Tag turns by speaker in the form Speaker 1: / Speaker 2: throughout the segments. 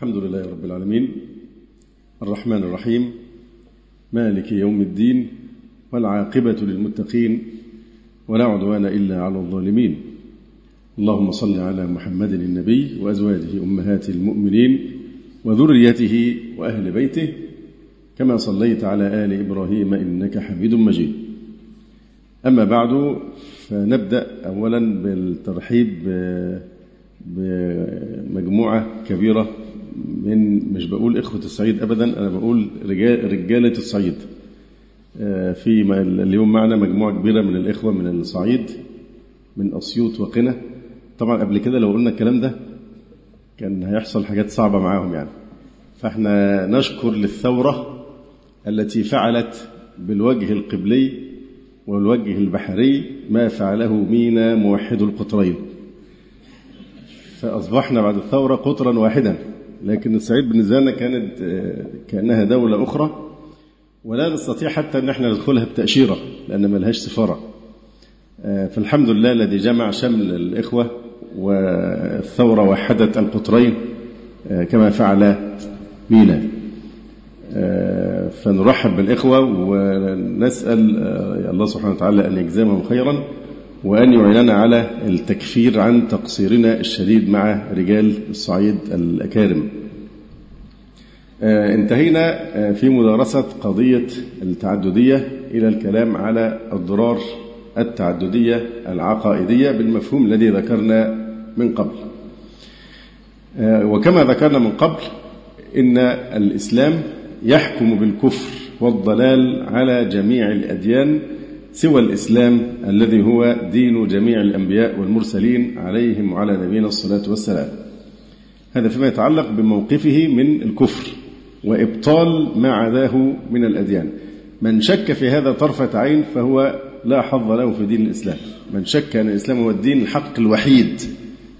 Speaker 1: الحمد لله رب العالمين. الرحمن الرحيم. مالك يوم الدين والعاقبة للمتقين ولا عدوان إلا على الظالمين. اللهم صل على محمد النبي وأزواجه أمهات المؤمنين وذريته وأهل بيته. كما صليت على آل إبراهيم إنك حميد مجيد. أما بعد فنبدأ أولا بالترحيب بمجموعة كبيرة من مش بقول إخوة الصعيد أبدا أنا بقول رجال رجالة الصعيد. في اليوم معنا مجموعة كبيرة من الإخوة من الصعيد من أسيوط وقنا. طبعا قبل كده لو قلنا الكلام ده كان هيحصل حاجات صعبة معاهم يعني. فإحنا نشكر للثورة التي فعلت بالوجه القبلي والوجه البحري ما فعله مينا موحد القطرين. فأصبحنا بعد الثورة قطرا واحدا. لكن الصعيد بالنسبة لنا كانت كأنها دولة أخرى ولا نستطيع حتى أن إحنا ندخلها بتأشيرة لأن ما لهاش سفارة. فالحمد لله الذي جمع شمل الإخوة والثورة وحدت القطرين كما فعل مينا فنرحب بالإخوة ونسأل الله سبحانه وتعالى أن يجزمهم خيرا. وأن يعيننا على التكفير عن تقصيرنا الشديد مع رجال الصعيد الأكارم. انتهينا في مدارسة قضية التعددية إلى الكلام على الضرار التعددية العقائدية بالمفهوم الذي ذكرنا من قبل. وكما ذكرنا من قبل إن الإسلام يحكم بالكفر والضلال على جميع الأديان سوى الإسلام الذي هو دين جميع الأنبياء والمرسلين عليهم وعلى نبينا الصلاة والسلام. هذا فيما يتعلق بموقفه من الكفر وإبطال ما عداه من الأديان. من شك في هذا طرفة عين فهو لا حظ له في دين الإسلام. من شك أن الإسلام هو الدين الحق الوحيد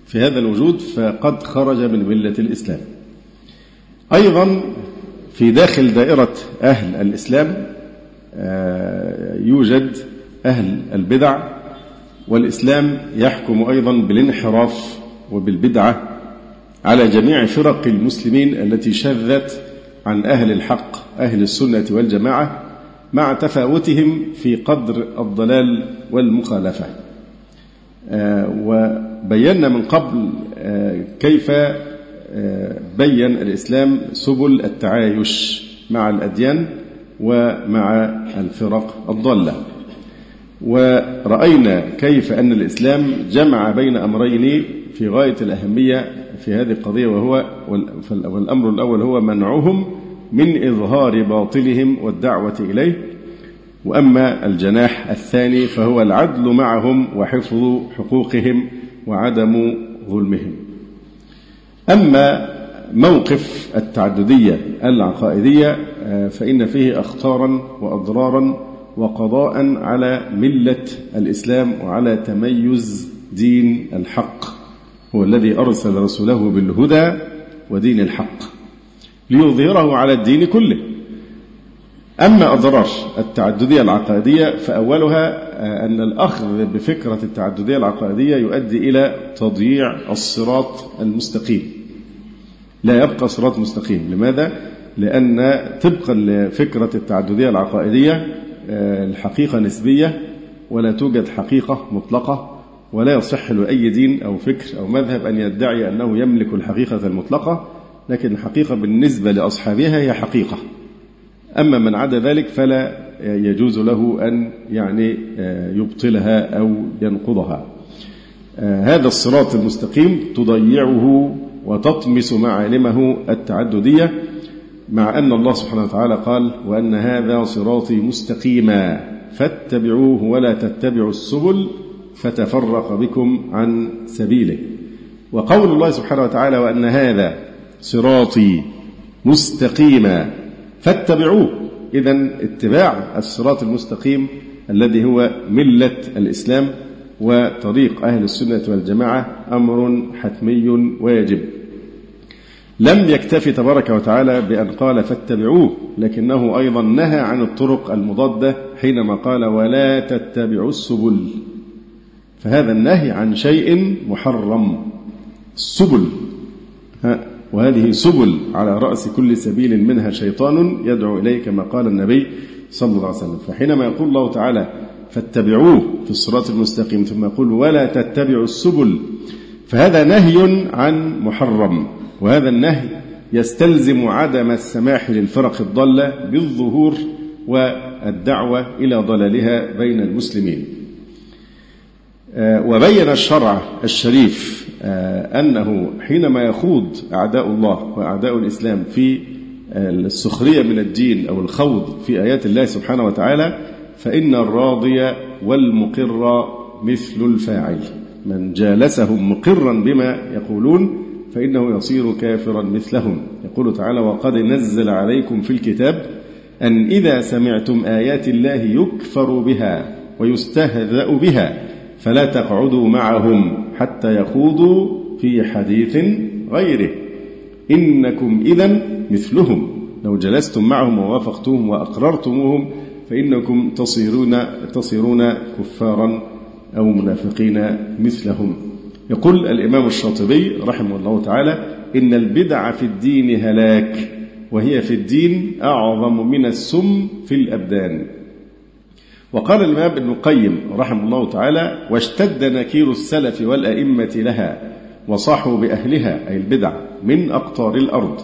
Speaker 1: في هذا الوجود فقد خرج من ملة الإسلام. أيضا في داخل دائرة أهل الإسلام يوجد أهل البدع والإسلام يحكم أيضا بالانحراف وبالبدعة على جميع فرق المسلمين التي شذت عن أهل الحق أهل السنة والجماعة مع تفاوتهم في قدر الضلال والمخالفة. وبينا من قبل كيف بين الإسلام سبل التعايش مع الأديان. ومع الفرق الضالة. ورأينا كيف أن الإسلام جمع بين أمرين في غاية الأهمية في هذه القضية وهو والأمر الأول هو منعهم من إظهار باطلهم والدعوة إليه. وأما الجناح الثاني فهو العدل معهم وحفظ حقوقهم وعدم ظلمهم. أما موقف التعددية العقائدية فإن فيه أخطارا وأضرارا وقضاء على ملة الإسلام وعلى تميز دين الحق هو الذي أرسل رسوله بالهدى ودين الحق ليظهره على الدين كله. أما أضرار التعددية العقائدية فأولها أن الأخذ بفكرة التعددية العقائدية يؤدي إلى تضييع الصراط المستقيم. لا يبقى صراط مستقيم. لماذا؟ لأن طبقا لفكرة التعددية العقائدية الحقيقة نسبية ولا توجد حقيقة مطلقة ولا يصح لأي دين أو فكر أو مذهب أن يدعي أنه يملك الحقيقة المطلقة لكن الحقيقة بالنسبة لأصحابها هي حقيقة. أما من عدا ذلك فلا يجوز له أن يعني يبطلها أو ينقضها. هذا الصراط المستقيم تضيعه وتطمس معالمه التعددية مع أن الله سبحانه وتعالى قال وأن هذا صراطي مستقيما فاتبعوه ولا تتبعوا السبل فتفرق بكم عن سبيله. وقول الله سبحانه وتعالى وأن هذا صراطي مستقيما فاتبعوه. إذا اتباع الصراط المستقيم الذي هو ملة الإسلام وطريق أهل السنة والجماعة أمر حتمي ويجب. لم يكتفي تبارك وتعالى بأن قال فاتبعوه لكنه أيضا نهى عن الطرق المضادة حينما قال ولا تتبعوا السبل. فهذا النهي عن شيء محرم. السبل. وهذه سبل على رأس كل سبيل منها شيطان يدعو إليه كما قال النبي صلى الله عليه وسلم. فحينما يقول الله تعالى فاتبعوه في الصراط المستقيم ثم يقول ولا تتبعوا السبل فهذا نهي عن محرم. وهذا النهي يستلزم عدم السماح للفرق الضالة بالظهور والدعوة إلى ضلالها بين المسلمين. آه، وبين الشرع الشريف آه، أنه حينما يخوض أعداء الله وأعداء الإسلام في آه، السخرية من الدين أو الخوض في آيات الله سبحانه وتعالى فإن الراضي والمقر مثل الفاعل. من جالسهم مقرا بما يقولون فإنه يصير كافرا مثلهم. يقول تعالى وقد نزل عليكم في الكتاب أن إذا سمعتم آيات الله يكفر بها ويستهزأ بها فلا تقعدوا معهم حتى يخوضوا في حديث غيره. إنكم إذا مثلهم. لو جلستم معهم ووافقتوهم وأقررتموهم فإنكم تصيرون تصيرون كفارا أو منافقين مثلهم. يقول الإمام الشاطبي رحمه الله تعالى إن البدع في الدين هلاك وهي في الدين أعظم من السم في الأبدان. وقال الإمام ابن القيم رحمه الله تعالى واشتد نكير السلف والأئمة لها وصحوا بأهلها أي البدع من أقطار الأرض.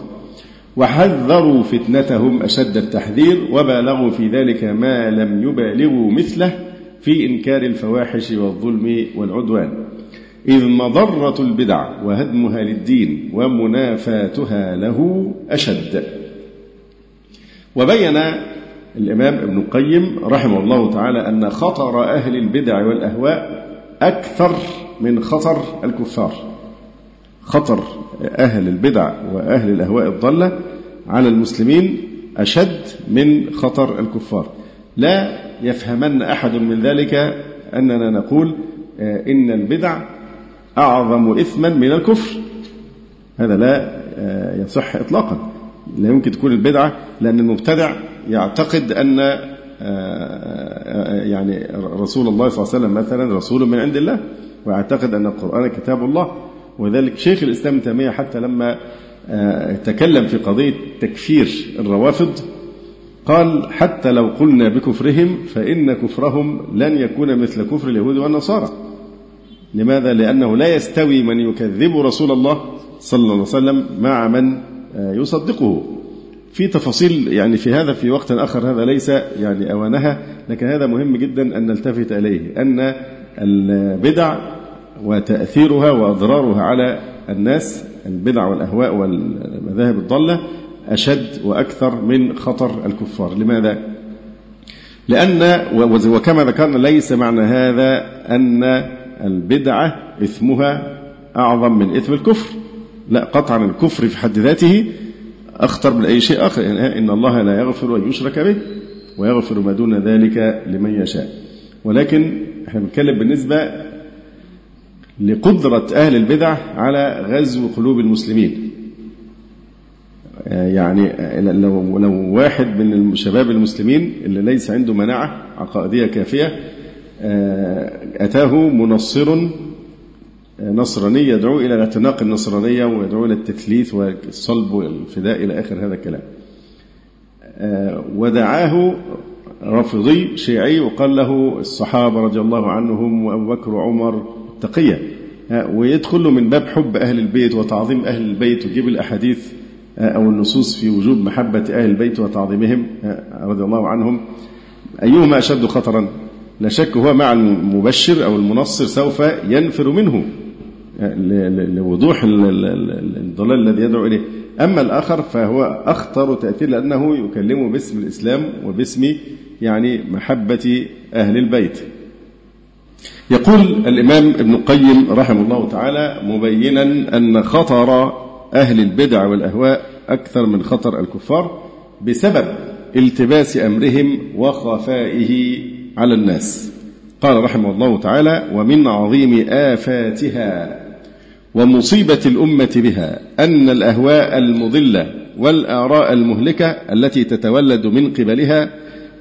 Speaker 1: وحذروا فتنتهم أشد التحذير وبالغوا في ذلك ما لم يبالغوا مثله في إنكار الفواحش والظلم والعدوان. إذ مضرة البدع وهدمها للدين ومنافاتها له أشد. وبين الإمام ابن القيم رحمه الله تعالى أن خطر أهل البدع والأهواء أكثر من خطر الكفار. خطر أهل البدع وأهل الأهواء الضالة على المسلمين أشد من خطر الكفار. لا يفهمن أحد من ذلك أننا نقول آه، إن البدع أعظم إثما من الكفر. هذا لا آه، يصح إطلاقا. لا يمكن تكون البدعة لأن المبتدع يعتقد أن آه، يعني رسول الله صلى الله عليه وسلم مثلا رسول من عند الله ويعتقد أن القرآن كتاب الله. وذلك شيخ الإسلام تيمية حتى لما تكلم في قضية تكفير الروافض قال حتى لو قلنا بكفرهم فإن كفرهم لن يكون مثل كفر اليهود والنصارى. لماذا؟ لأنه لا يستوي من يكذب رسول الله صلى الله عليه وسلم مع من آه، يصدقه في تفاصيل يعني في هذا في وقت آخر هذا ليس يعني أوانها لكن هذا مهم جدا أن نلتفت إليه أن البدع وتأثيرها وأضرارها على الناس البدع والأهواء والمذاهب الضالة أشد وأكثر من خطر الكفار لماذا؟ لأن وكما ذكرنا ليس معنى هذا أن البدعة إثمها أعظم من إثم الكفر. لا قطعا الكفر في حد ذاته أخطر من أي شيء آخر. يعني إن الله لا يغفر أن يشرك به ويغفر ما دون ذلك لمن يشاء. ولكن إحنا بنتكلم بالنسبة لقدرة أهل البدع على غزو قلوب المسلمين. يعني لو لو واحد من الشباب المسلمين اللي ليس عنده مناعة عقائدية كافية أتاه منصر آه، نصراني يدعو إلى الاعتناق النصرانية ويدعو إلى التثليث والصلب والفداء إلى آخر هذا الكلام. آه، ودعاه رافضي شيعي وقال له الصحابة رضي الله عنهم وأبو بكر وعمر تقية. ويدخل من باب حب أهل البيت وتعظيم أهل البيت. ويجيب الأحاديث أو النصوص في وجوب محبة أهل البيت وتعظيمهم رضي الله عنهم. أيهما أشد خطرا؟ لا شك هو مع المبشر أو المنصر سوف ينفر منه. لوضوح الضلال الذي يدعو إليه. أما الآخر فهو أخطر تأثير لأنه يكلمه باسم الإسلام وباسم يعني محبة أهل البيت. يقول الإمام ابن القيم رحمه الله تعالى مبينا أن خطر أهل البدع والأهواء أكثر من خطر الكفار بسبب التباس أمرهم وخفائه على الناس. قال رحمه الله تعالى ومن عظيم آفاتها ومصيبة الأمة بها أن الأهواء المضلة والآراء المهلكة التي تتولد من قبلها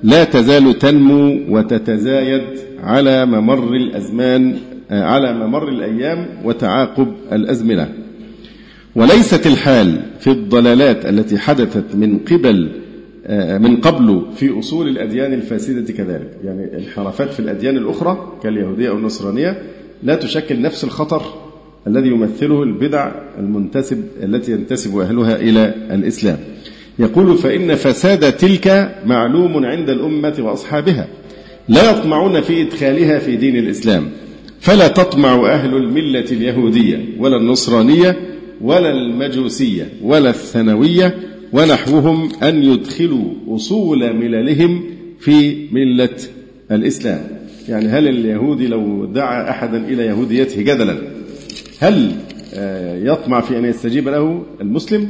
Speaker 1: لا تزال تنمو وتتزايد على ممر الأزمان على ممر الأيام وتعاقب الأزمنة. وليست الحال في الضلالات التي حدثت من قبل آه، من قبل في أصول الأديان الفاسدة كذلك. يعني الانحرافات في الأديان الأخرى كاليهودية أو النصرانية لا تشكل نفس الخطر الذي يمثله البدع المنتسب التي ينتسب أهلها إلى الإسلام. يقول فإن فساد تلك معلوم عند الأمة وأصحابها لا يطمعون في إدخالها في دين الإسلام فلا تطمع أهل الملة اليهودية ولا النصرانية ولا المجوسية ولا الثانوية ونحوهم أن يدخلوا أصول مللهم في ملة الإسلام. يعني هل اليهودي لو دعا أحدا إلى يهوديته جدلا هل آه، يطمع في أن يستجيب له المسلم؟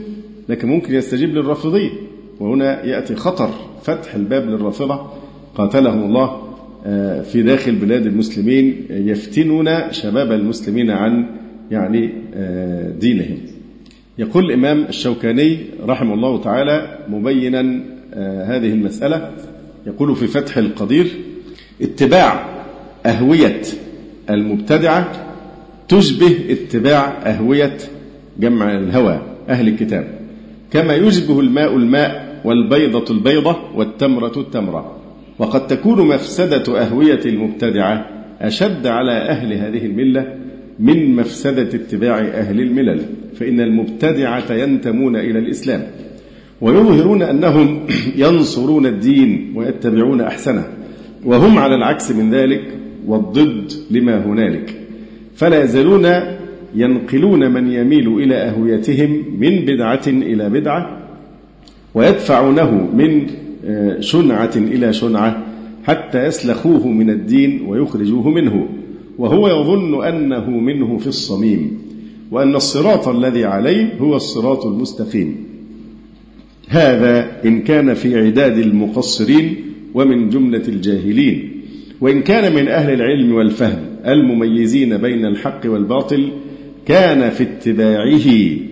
Speaker 1: لكن ممكن يستجيب للرافضية وهنا يأتي خطر فتح الباب للرافضة. قاتلهم الله آه، في داخل بلاد المسلمين يفتنون شباب المسلمين عن يعني آه، دينهم. يقول الإمام الشوكاني رحمه الله تعالى مبينا آه، هذه المسألة يقول في فتح القدير اتباع أهوية المبتدعة تشبه اتباع أهوية جمع الهوى أهل الكتاب كما يشبه الماء الماء والبيضة البيضة والتمرة التمرة وقد تكون مفسدة أهوية المبتدعة أشد على أهل هذه الملة من مفسدة اتباع أهل الملل فإن المبتدعة ينتمون إلى الإسلام ويظهرون أنهم ينصرون الدين ويتبعون أحسنه وهم على العكس من ذلك والضد لما هنالك. فلا يزالون ينقلون من يميل إلى أهويتهم من بدعة إلى بدعة ويدفعونه من آه، شنعة إلى شنعة حتى يسلخوه من الدين ويخرجوه منه. وهو يظن أنه منه في الصميم وأن الصراط الذي عليه هو الصراط المستقيم. هذا إن كان في عداد المقصرين ومن جملة الجاهلين وإن كان من أهل العلم والفهم المميزين بين الحق والباطل كان في اتباعه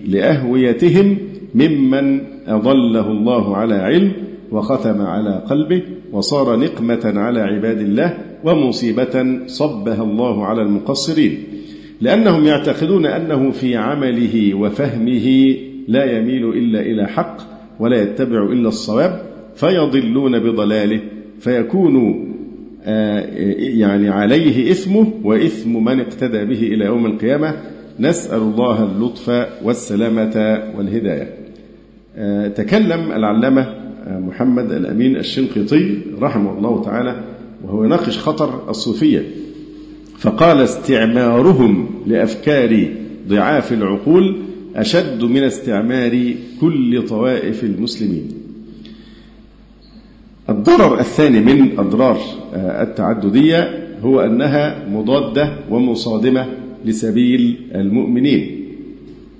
Speaker 1: لأهويتهم ممن أضله الله على علم وختم على قلبه وصار نقمة على عباد الله ومصيبة صبها الله على المقصرين لأنهم يعتقدون أنه في عمله وفهمه لا يميل إلا إلى حق ولا يتبع إلا الصواب فيضلون بضلاله فيكون آه، يعني عليه إثمه وإثم من اقتدى به إلى يوم القيامة. نسأل الله اللطف والسلامة والهداية. آه، تكلم العلامة آه، محمد الأمين الشنقيطي رحمه الله تعالى وهو يناقش خطر الصوفية. فقال استعمارهم لأفكار ضعاف العقول أشد من استعمار كل طوائف المسلمين. الضرر الثاني من أضرار آه، التعددية هو أنها مضادة ومصادمة لسبيل المؤمنين.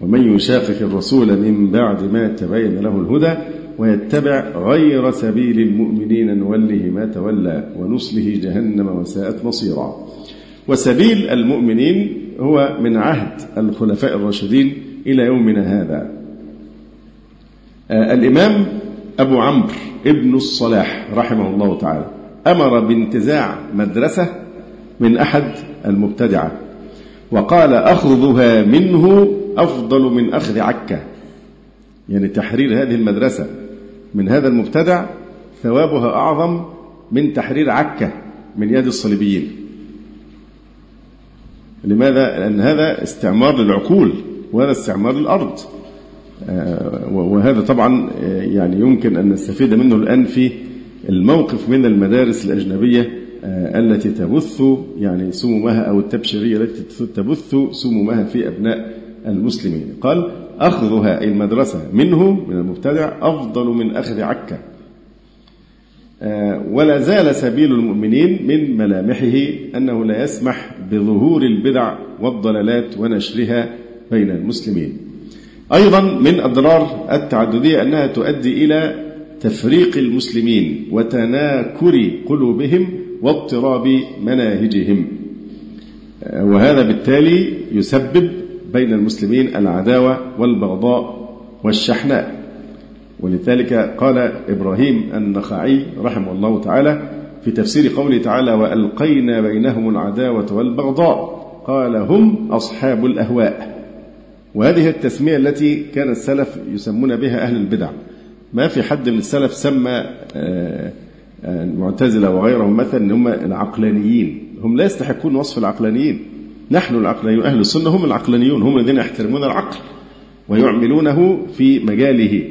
Speaker 1: ومن يشاقق الرسول من بعد ما تبين له الهدى ويتبع غير سبيل المؤمنين نوله ما تولى ونصله جهنم وساءت مصيرا. وسبيل المؤمنين هو من عهد الخلفاء الراشدين إلى يومنا هذا. آه، الإمام أبو عمرو ابن الصلاح رحمه الله تعالى أمر بانتزاع مدرسة من أحد المبتدعة وقال أخذها منه أفضل من أخذ عكا. يعني تحرير هذه المدرسة. من هذا المبتدع ثوابها أعظم من تحرير عكا من يد الصليبيين لماذا؟ لأن هذا استعمار للعقول وهذا استعمار للأرض آه، وهذا طبعا آه، يعني يمكن أن نستفيد منه الآن في الموقف من المدارس الأجنبية آه، التي تبث يعني سمومها أو التبشيرية التي تبث سمومها في أبناء المسلمين. قال أخذها المدرسة منه من المبتدع أفضل من أخذ عكا. آه، ولا زال سبيل المؤمنين من ملامحه أنه لا يسمح بظهور البدع والضلالات ونشرها بين المسلمين. أيضا من أضرار التعددية أنها تؤدي إلى تفريق المسلمين وتناكر قلوبهم واضطراب مناهجهم. وهذا بالتالي يسبب بين المسلمين العداوة والبغضاء والشحناء. ولذلك قال إبراهيم النخعي رحمه الله تعالى في تفسير قوله تعالى وألقينا بينهم العداوة والبغضاء قال هم أصحاب الأهواء وهذه التسمية التي كان السلف يسمون بها أهل البدع. ما في حد من السلف سمى المعتزلة وغيرهم مثلا أن هم العقلانيين. هم لا يستحقون وصف العقلانيين. نحن العقلانيون أهل السنة هم العقلانيون هم الذين يحترمون العقل ويعملونه في مجاله.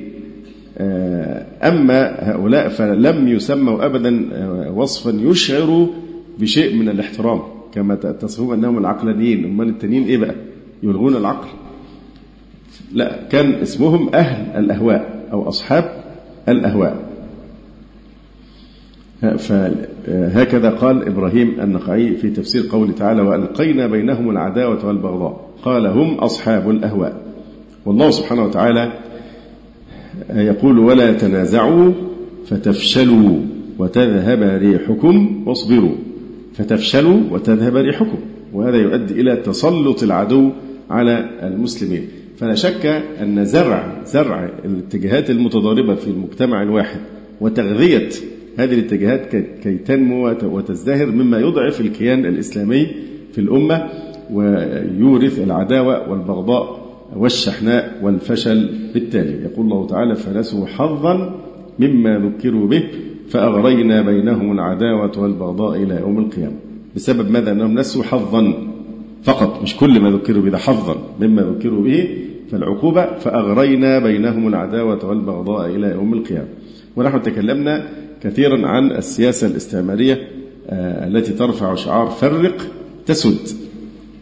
Speaker 1: أما هؤلاء فلم يسموا أبدا وصفا يشعر بشيء من الاحترام كما تصفون أنهم العقلانيين. أمال التانيين إيه بقى؟ يلغون العقل. لا كان اسمهم أهل الأهواء أو أصحاب الأهواء. فهكذا قال إبراهيم النخعي في تفسير قوله تعالى وألقينا بينهم العداوة والبغضاء. قال هم أصحاب الأهواء. والله سبحانه وتعالى يقول ولا تنازعوا فتفشلوا وتذهب ريحكم واصبروا. فتفشلوا وتذهب ريحكم. وهذا يؤدي إلى تسلط العدو على المسلمين. فلا شك أن زرع زرع الاتجاهات المتضاربة في المجتمع الواحد وتغذية هذه الاتجاهات كي تنمو وتزدهر مما يضعف الكيان الإسلامي في الأمة ويورث العداوة والبغضاء والشحناء والفشل بالتالي. يقول الله تعالى فنسوا حظا مما ذكروا به فأغرينا بينهم العداوة والبغضاء إلى يوم القيامة. بسبب ماذا؟ أنهم نسوا حظا فقط مش كل ما ذكروا به حظا مما ذكروا به فالعقوبة فأغرينا بينهم العداوة والبغضاء إلى يوم القيامة. ونحن تكلمنا كثيرا عن السياسة الاستعمارية التي ترفع شعار فرق تسد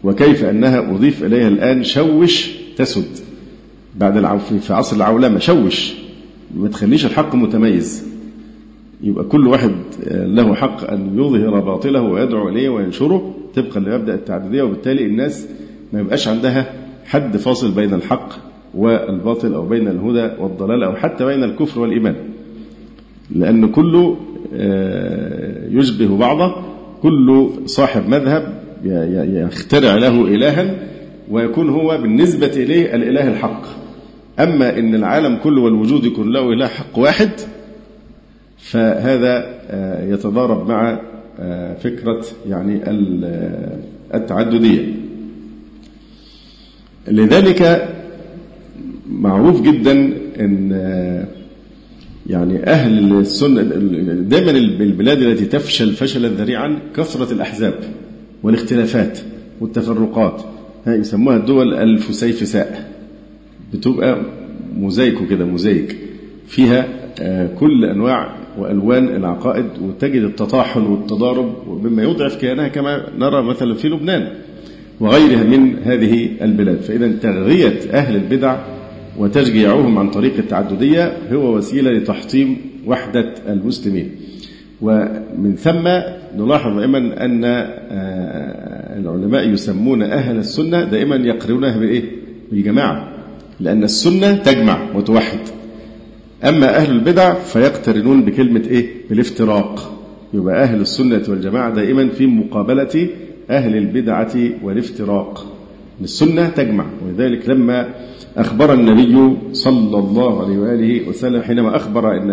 Speaker 1: وكيف أنها أضيف إليها الآن شوش تسد بعد. في عصر العولمة شوش ما تخليش الحق متميز يبقى كل واحد له حق أن يظهر باطله ويدعو إليه وينشره طبقا لمبدأ التعددية وبالتالي الناس ما يبقاش عندها حد فاصل بين الحق والباطل أو بين الهدى والضلال أو حتى بين الكفر والإيمان لأن كله يشبه بعضه كل صاحب مذهب يخترع له إلها ويكون هو بالنسبة إليه الإله الحق. أما إن العالم كله والوجود يكون له إله حق واحد فهذا يتضارب مع فكرة يعني التعددية. لذلك معروف جدا أن يعني أهل السنة دائما البلاد التي تفشل فشلا ذريعا كثرة الأحزاب والاختلافات والتفرقات. يسموها الدول الفسيفساء. بتبقى موزايك كده موزايك. فيها كل أنواع وألوان العقائد وتجد التطاحن والتضارب مما يضعف كيانها كما نرى مثلا في لبنان وغيرها من هذه البلاد. فإذا تغذية أهل البدع وتشجيعهم عن طريق التعددية هو وسيلة لتحطيم وحدة المسلمين ومن ثم نلاحظ دائما أن العلماء يسمون أهل السنة دائما يقرونها بإيه؟ بالجماعة لأن السنة تجمع وتوحد أما أهل البدع فيقترنون بكلمة إيه؟ بالافتراق يبقى أهل السنة والجماعة دائما في مقابلة أهل البدعة والافتراق السنة تجمع. ولذلك لما أخبر النبي صلى الله عليه وآله وسلم حينما أخبر إن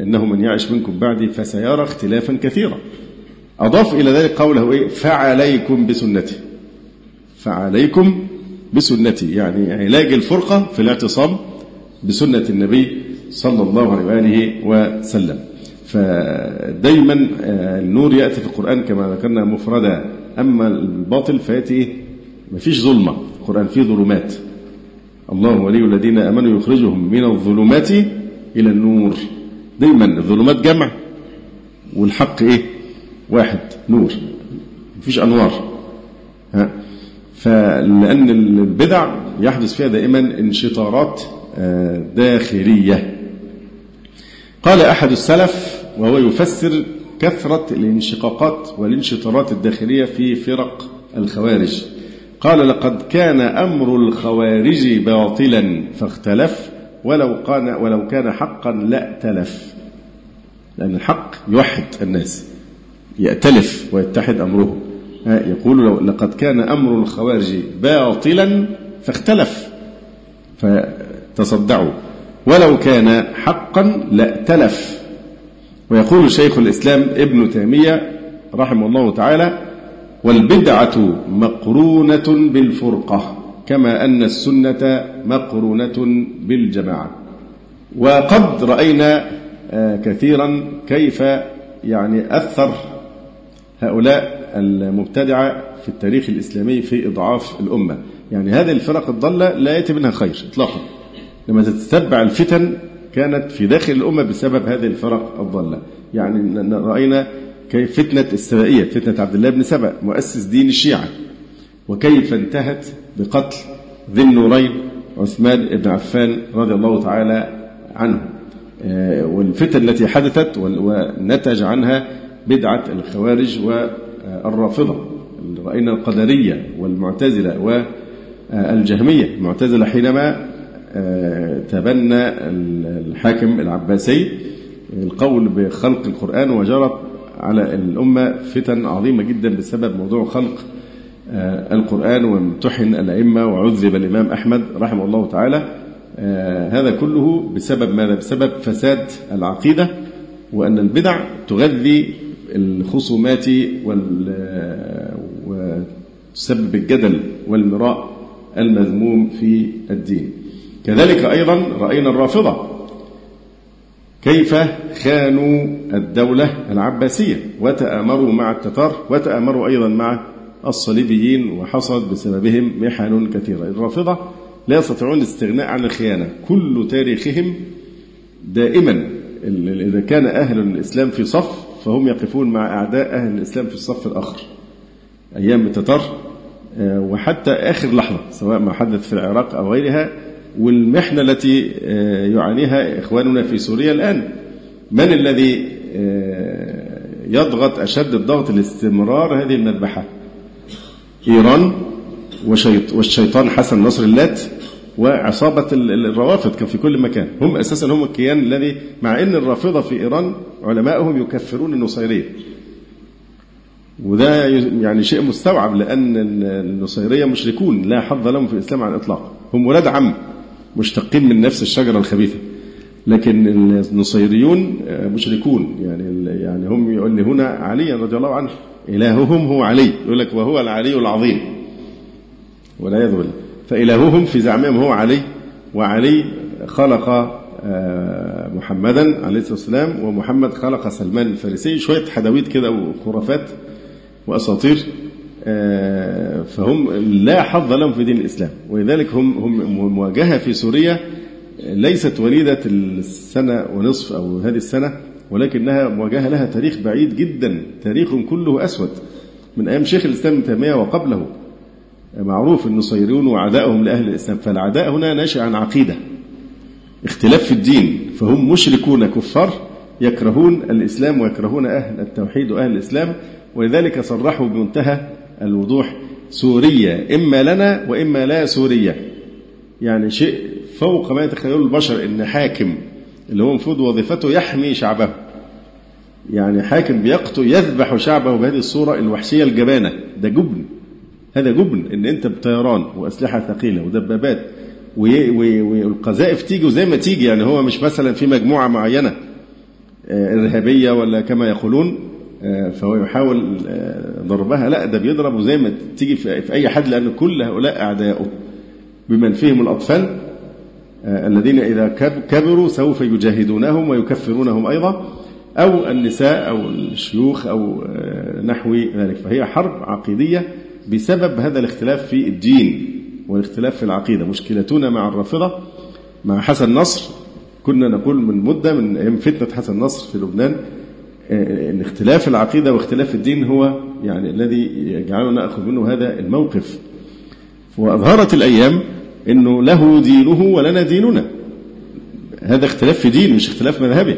Speaker 1: إنه من يعش منكم بعدي فسيرى اختلافا كثيرا. أضاف إلى ذلك قوله إيه؟ فعليكم بسنتي. فعليكم بسنتي. يعني علاج الفرقة في الاعتصام بسنة النبي صلى الله عليه وآله وسلم. فدايما النور يأتي في القرآن كما ذكرنا مفردا. أما الباطل فيأتي ما فيش ظلمة. القرآن فيه ظلمات. الله ولي الذين آمنوا يخرجهم من الظلمات إلى النور. دايما الظلمات جمع والحق إيه؟ واحد نور. مفيش أنوار. ها؟ فلأن البدع يحدث فيها دائما انشطارات داخلية. قال أحد السلف وهو يفسر كثرة الانشقاقات والانشطارات الداخلية في فرق الخوارج. قال لقد كان أمر الخوارج باطلا فاختلف ولو كان ولو كان حقا لائتلف لأن الحق يوحد الناس يأتلف ويتحد أمره. يقول لقد كان أمر الخوارج باطلا فاختلف فتصدعوا. ولو كان حقا لائتلف ويقول شيخ الإسلام ابن تيمية رحمه الله تعالى والبدعة مقرونة بالفرقة كما أن السنة مقرونة بالجماعة. وقد رأينا آه، كثيرا كيف يعني أثر هؤلاء المبتدعة في التاريخ الإسلامي في إضعاف الأمة. يعني هذه الفرق الضالة لا يأتي منها خير إطلاقا. لما تتبع الفتن كانت في داخل الأمة بسبب هذه الفرق الضالة. يعني رأينا فتنة السبائية فتنة عبد الله بن سبأ مؤسس دين الشيعة. وكيف انتهت بقتل ذي النورين عثمان بن عفان رضي الله تعالى عنه. آه، والفتن التي حدثت ونتج عنها بدعة الخوارج والرافضة رأينا القدرية والمعتزلة والجهمية. المعتزلة حينما آه، تبنى الحاكم العباسي القول بخلق القرآن وجرت على الأمة فتن عظيمة جدا بسبب موضوع خلق آه، القرآن وامتحن الأئمة وعذب الإمام أحمد رحمه الله تعالى آه، هذا كله بسبب ماذا؟ بسبب فساد العقيدة وأن البدع تغذي الخصومات وتسبب الجدل والمراء المذموم في الدين كذلك أيضا رأينا الرافضة كيف خانوا الدولة العباسية؟ وتآمروا مع التتار وتآمروا أيضا مع الصليبيين وحصلت بسببهم محن كثيرة. الرافضة لا يستطيعون الاستغناء عن الخيانة. كل تاريخهم دائما إذا كان أهل الإسلام في صف فهم يقفون مع أعداء أهل الإسلام في الصف الآخر. أيام التتار آه، وحتى آخر لحظة سواء ما حدث في العراق أو غيرها والمحنة التي آه، يعانيها إخواننا في سوريا الآن. من الذي آه، يضغط أشد الضغط لاستمرار هذه المذبحة؟ إيران والشيطان حسن نصر اللات وعصابة الروافض كان في كل مكان. هم أساسا هم الكيان الذي مع أن الرافضة في إيران علمائهم يكفرون النصيرية. وده يعني شيء مستوعب لأن النصيرية مشركون لا حظ لهم في الإسلام على الإطلاق. هم ولاد عم. مشتقين من نفس الشجرة الخبيثة. لكن النصيريون مشركون. يعني يعني هم يقول لي هنا علي رضي الله عنه إلههم هو علي. يقول لك وهو العلي العظيم. ولا يذل فإلههم في زعمهم هو علي. وعلي خلق آه، محمدا عليه الصلاة والسلام ومحمد خلق سلمان الفارسي. شوية حدويت كده وخرافات وأساطير. آه، فهم لا حظ لهم في دين الإسلام. ولذلك هم هم مواجهة في سوريا ليست وليدة السنة ونصف أو هذه السنة ولكنها مواجهة لها تاريخ بعيد جدا. تاريخ كله أسود. من أيام شيخ الإسلام ابن تيمية وقبله معروف النصيريون وعدائهم لأهل الإسلام. فالعداء هنا ناشئ عن عقيدة اختلاف في الدين. فهم مشركون كفار يكرهون الإسلام ويكرهون أهل التوحيد وأهل الإسلام ولذلك صرحوا بمنتهى الوضوح سورية إما لنا وإما لا سورية. يعني شيء فوق ما يتخيله البشر إن حاكم اللي هو المفروض وظيفته يحمي شعبه. يعني حاكم بيقتل يذبح شعبه بهذه الصورة الوحشية الجبانة. ده جبن. هذا جبن إن أنت بطيران وأسلحة ثقيلة ودبابات والقذائف تيجي وزي ما تيجي. يعني هو مش مثلا في مجموعة معينة آه، إرهابية ولا كما يقولون. فهو يحاول آه، ضربها. لا ده بيضرب زي ما تيجي في أي حد لأن كل هؤلاء أعداؤه بمن فيهم الأطفال الذين إذا كبروا سوف يجاهدونهم ويكفرونهم أيضا أو النساء أو الشيوخ أو نحو ذلك. فهي حرب عقيدية بسبب هذا الاختلاف في الدين والاختلاف في العقيدة. مشكلتنا مع الرافضة مع حسن نصر كنا نقول من مدة من أيام فتنة حسن نصر في لبنان آه، ان اختلاف العقيدة واختلاف الدين هو يعني الذي يجعلنا نأخذ منه هذا الموقف. وأظهرت الأيام أنه له دينه ولنا ديننا. هذا اختلاف في دين مش اختلاف مذهبي.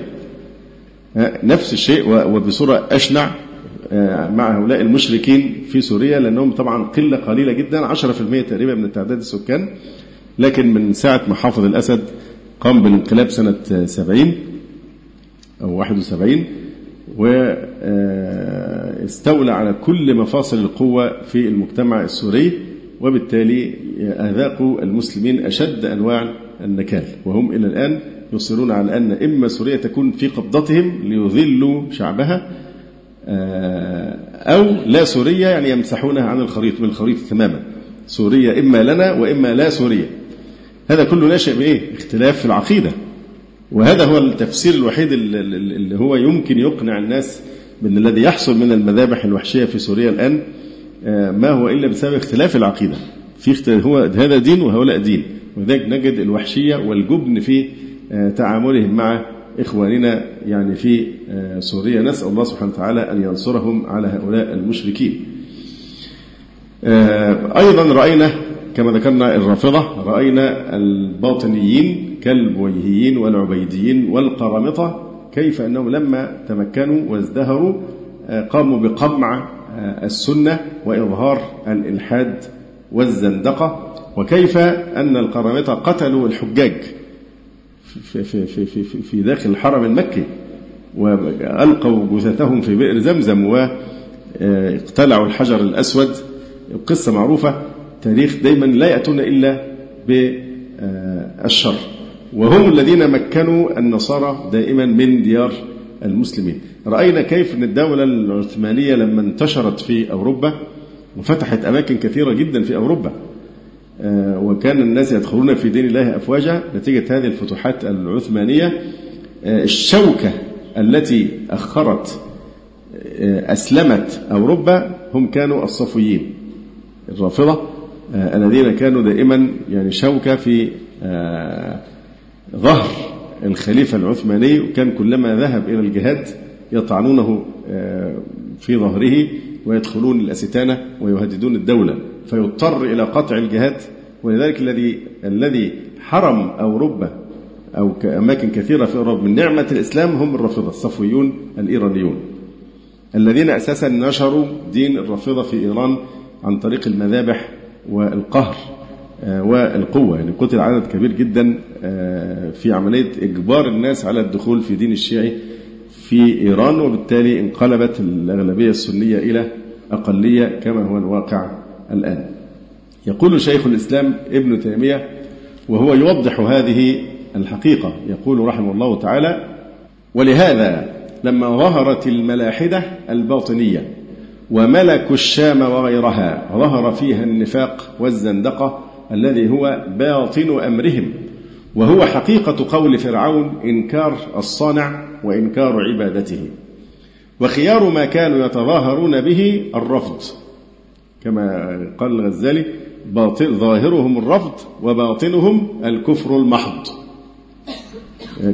Speaker 1: نفس الشيء وبصورة أشنع آه، مع هؤلاء المشركين في سوريا لأنهم طبعا قلة قليلة جدا 10% تقريبا من تعداد السكان. لكن من ساعة ما حافظ الأسد قام بالانقلاب سنة 70 أو 71 واستولى على كل مفاصل القوة في المجتمع السوري وبالتالي أذاقوا المسلمين أشد أنواع النكال. وهم إلى الآن يصرون على أن إما سوريا تكون في قبضتهم ليذلوا شعبها آه، أو لا سورية يعني يمسحونها عن الخريطة من الخريطة تماما. سوريا إما لنا وإما لا سوريا. هذا كله ناشئ بإيه؟ اختلاف في العقيدة. وهذا هو التفسير الوحيد اللي هو يمكن يقنع الناس بأن الذي يحصل من المذابح الوحشية في سوريا الآن آه، ما هو إلا بسبب اختلاف العقيدة. في اختلاف هو هذا دين وهؤلاء دين. ولذلك نجد الوحشية والجبن في آه، تعاملهم مع إخواننا يعني في آه، سوريا. نسأل الله سبحانه وتعالى أن ينصرهم على هؤلاء المشركين. أيضا رأينا كما ذكرنا الرافضة رأينا الباطنيين كالبويهيين والعبيديين والقرامطة كيف أنهم لما تمكنوا وازدهروا قاموا بقمع السنة وإظهار الإلحاد والزندقة. وكيف أن القرامطة قتلوا الحجاج في, في, في, في, في داخل الحرم المكي وألقوا جثثهم في بئر زمزم واقتلعوا الحجر الأسود. قصة معروفة تاريخ دايما لا يأتون إلا بالشر. وهم الذين مكنوا النصارى دائما من ديار المسلمين. رأينا كيف أن الدولة العثمانية لما انتشرت في أوروبا وفتحت أماكن كثيرة جدا في أوروبا آه، وكان الناس يدخلون في دين الله أفواجا نتيجة هذه الفتوحات العثمانية آه، الشوكة التي أخرت آه، أسلمت أوروبا هم كانوا الصفويين. الرافضة الذين كانوا دائما يعني شوكة في ظهر الخليفة العثماني وكان كلما ذهب إلى الجهاد يطعنونه في ظهره ويدخلون الأستانة ويهددون الدولة فيضطر إلى قطع الجهاد. ولذلك الذي الذي حرم أوروبا أو أماكن كثيرة في أوروبا من نعمة الإسلام هم الرافضة الصفويون الإيرانيون الذين أساسا نشروا دين الرافضة في إيران عن طريق المذابح والقهر آه، والقوة يعني قتل عدد كبير جدا آه، في عملية إجبار الناس على الدخول في دين الشيعي في إيران وبالتالي انقلبت الأغلبية السنية إلى أقلية كما هو الواقع الآن. يقول شيخ الإسلام ابن تيمية وهو يوضح هذه الحقيقة يقول رحمه الله تعالى ولهذا لما ظهرت الملاحدة الباطنية وملك الشام وغيرها ظهر فيها النفاق والزندقة الذي هو باطن أمرهم وهو حقيقة قول فرعون إنكار الصانع وإنكار عبادته. وخيار ما كانوا يتظاهرون به الرفض كما قال الغزالي باطل ظاهرهم الرفض وباطنهم الكفر المحض.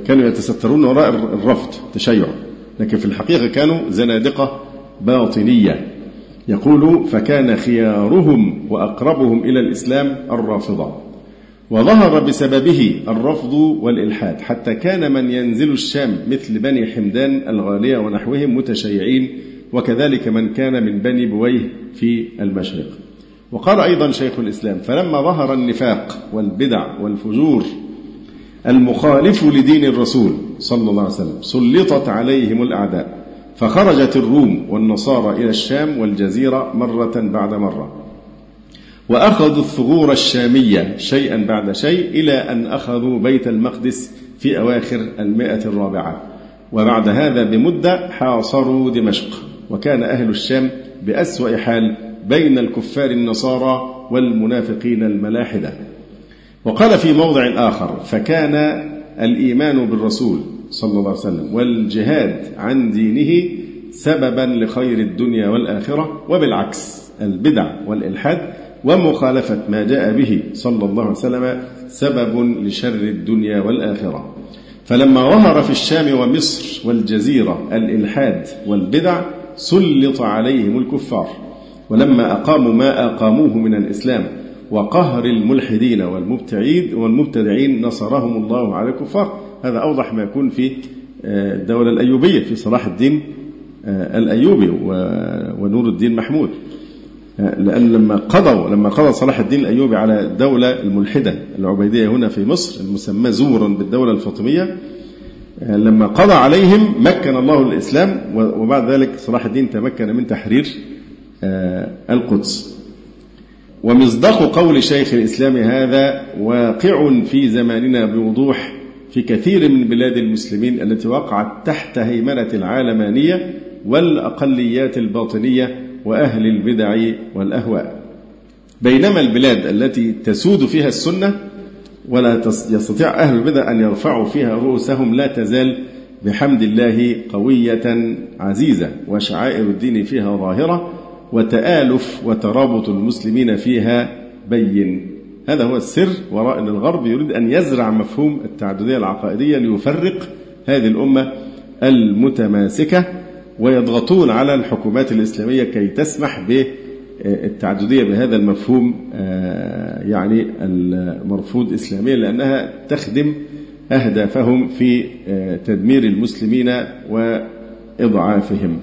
Speaker 1: كانوا يتسترون وراء الرفض التشيع لكن في الحقيقة كانوا زنادقة باطنية. يقول فكان خيارهم وأقربهم إلى الإسلام الرافضة وظهر بسببه الرفض والإلحاد حتى كان من ينزل الشام مثل بني حمدان الغالية ونحوهم متشيعين وكذلك من كان من بني بويه في المشرق. وقال أيضا شيخ الإسلام فلما ظهر النفاق والبدع والفجور المخالف لدين الرسول صلى الله عليه وسلم سلطت عليهم الأعداء فخرجت الروم والنصارى إلى الشام والجزيرة مرة بعد مرة. وأخذوا الثغور الشامية شيئا بعد شيء إلى أن أخذوا بيت المقدس في أواخر المئة الرابعة. وبعد هذا بمدة حاصروا دمشق. وكان أهل الشام بأسوأ حال بين الكفار النصارى والمنافقين الملاحدة. وقال في موضع آخر فكان الإيمان بالرسول صلى الله عليه وسلم. والجهاد عن دينه سببا لخير الدنيا والآخرة وبالعكس البدع والإلحاد ومخالفة ما جاء به صلى الله عليه وسلم سبب لشر الدنيا والآخرة. فلما ظهر في الشام ومصر والجزيرة الإلحاد والبدع سلط عليهم الكفار. ولما أقاموا ما أقاموه من الإسلام وقهر الملحدين والمبتعين والمبتدعين نصرهم الله على الكفار. هذا أوضح ما يكون في آه، الدولة الأيوبية في صلاح الدين آه، الأيوبي ونور الدين محمود. لأن لما قضوا لما قضى صلاح الدين الأيوبي على الدولة الملحدة العبيدية هنا في مصر المسماة زورا بالدولة الفاطمية لما قضى عليهم مكن الله الإسلام وبعد ذلك صلاح الدين تمكن من تحرير آه، القدس. ومصداق قول شيخ الإسلام هذا واقع في زماننا بوضوح في كثير من بلاد المسلمين التي وقعت تحت هيمنة العالمانية والأقليات الباطنية وأهل البدع والأهواء. بينما البلاد التي تسود فيها السنة ولا يستطيع أهل البدع أن يرفعوا فيها رؤوسهم لا تزال بحمد الله قوية عزيزة وشعائر الدين فيها ظاهرة وتآلف وترابط المسلمين فيها بين هذا هو السر وراء أن الغرب يريد أن يزرع مفهوم التعددية العقائدية ليفرق هذه الأمة المتماسكة ويضغطون على الحكومات الإسلامية كي تسمح بالتعددية بهذا المفهوم آه، يعني المرفوض إسلاميا لأنها تخدم أهدافهم في آه، تدمير المسلمين وإضعافهم.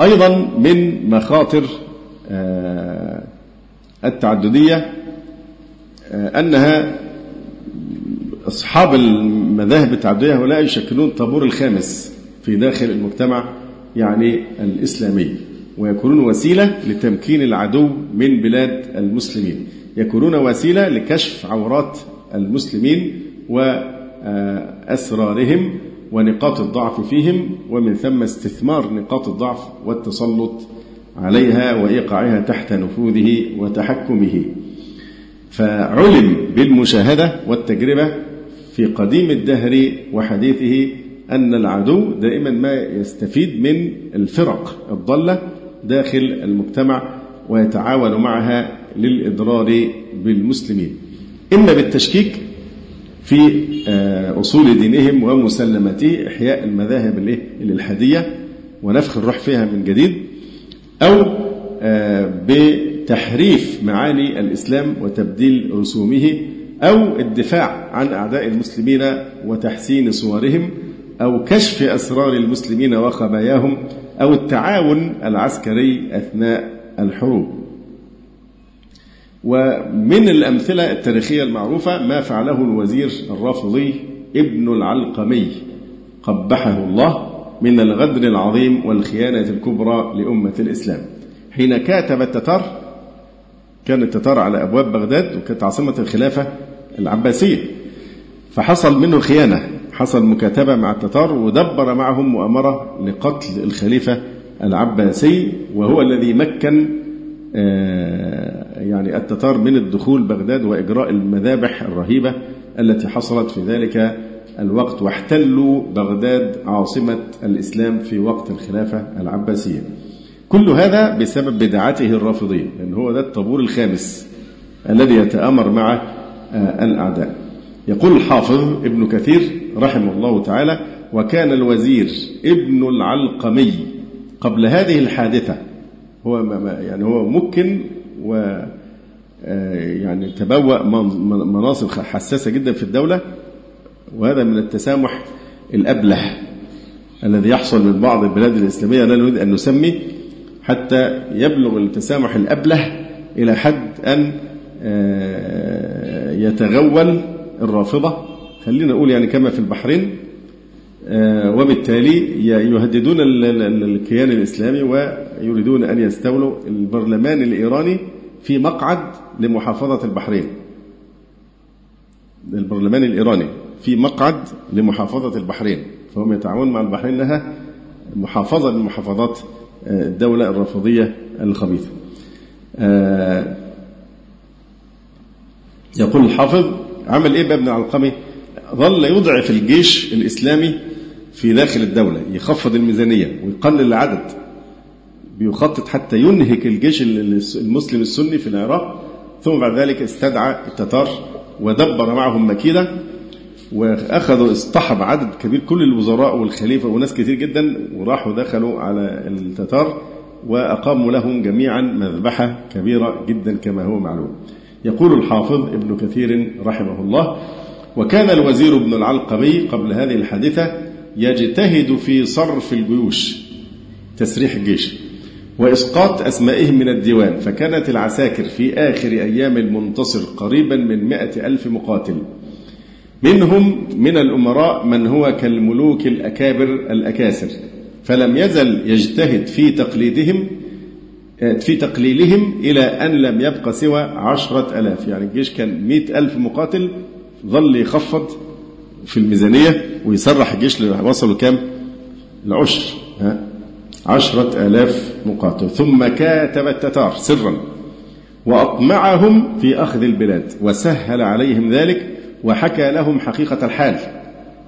Speaker 1: أيضا من مخاطر آه، التعددية أنها أصحاب المذاهب التعددية هؤلاء يشكلون الطابور الخامس في داخل المجتمع يعني الإسلامي ويكونون وسيلة لتمكين العدو من بلاد المسلمين. يكونون وسيلة لكشف عورات المسلمين وأسرارهم ونقاط الضعف فيهم ومن ثم استثمار نقاط الضعف والتسلط عليها وإيقاعها تحت نفوذه وتحكمه. فعلم بالمشاهدة والتجربة في قديم الدهر وحديثه أن العدو دائما ما يستفيد من الفرق الضالة داخل المجتمع ويتعاون معها للإضرار بالمسلمين. إما بالتشكيك في آه، أصول دينهم ومسلماته إحياء المذاهب الإلحادية ونفخ الروح فيها من جديد. أو آه، بتحريف معاني الإسلام وتبديل رسومه أو الدفاع عن أعداء المسلمين وتحسين صورهم أو كشف أسرار المسلمين وخباياهم أو التعاون العسكري أثناء الحروب. ومن الأمثلة التاريخية المعروفة ما فعله الوزير الرافضي ابن العلقمي قبحه الله من الغدر العظيم والخيانة الكبرى لأمة الإسلام. حين كاتب التتار كان التتار على أبواب بغداد وكانت عاصمة الخلافة العباسية. فحصل منه خيانة. حصل مكاتبة مع التتار ودبر معهم مؤامرة لقتل الخليفة العباسي وهو الذي مكن آه، يعني التتار من الدخول بغداد وإجراء المذابح الرهيبة التي حصلت في ذلك الوقت واحتلوا بغداد عاصمة الإسلام في وقت الخلافة العباسية. كل هذا بسبب بدعته الرافضية لأن هو ده الطابور الخامس الذي يتآمر مع آه، الأعداء. يقول الحافظ ابن كثير رحمه الله تعالى وكان الوزير ابن العلقمي قبل هذه الحادثة. هو يعني هو ممكن و آه، يعني تبوأ مناصب حساسة جدا في الدولة وهذا من التسامح الأبله الذي يحصل من بعض البلاد الإسلامية. لا نريد أن نسمي حتى يبلغ التسامح الأبله إلى حد أن آه، يتغول الرافضة. خلينا نقول يعني كما في البحرين آه، وبالتالي يهددون الكيان الإسلامي ويريدون أن يستولوا البرلمان الإيراني في مقعد لمحافظة البحرين البرلمان الإيراني. في مقعد لمحافظة البحرين فهم يتعاونون مع البحرين لها محافظة من محافظات آه، الدولة الرافضية الخبيثة. آه، يقول الحافظ عمل إيه بابن العلقمي ظل يضعف الجيش الإسلامي في داخل الدولة يخفض الميزانية ويقلل العدد بيخطط حتى ينهك الجيش المسلم السني في العراق ثم بعد ذلك استدعى التتار ودبر معهم مكيدة وأخذوا اصطحب عدد كبير كل الوزراء والخليفة وناس كتير جدا وراحوا دخلوا على التتار وأقاموا لهم جميعا مذبحة كبيرة جدا كما هو معلوم. يقول الحافظ ابن كثير رحمه الله: وكان الوزير ابن العلقمي قبل هذه الحادثة يجتهد في صرف الجيوش تسريح الجيش وإسقاط أسمائهم من الديوان فكانت العساكر في آخر أيام المنتصر قريبا من مائة ألف مقاتل منهم من الأمراء من هو كالملوك الأكابر الأكاسر فلم يزل يجتهد في تقليدهم في تقليلهم إلى أن لم يبق سوى عشرة ألاف. يعني الجيش كان مئة ألف مقاتل ظل يخفض في الميزانية ويسرح الجيش وصلوا كام؟ العشر ها؟ عشرة آلاف مقاتل. ثم كاتب التتار سرا وأطمعهم في أخذ البلاد وسهل عليهم ذلك وحكى لهم حقيقة الحال.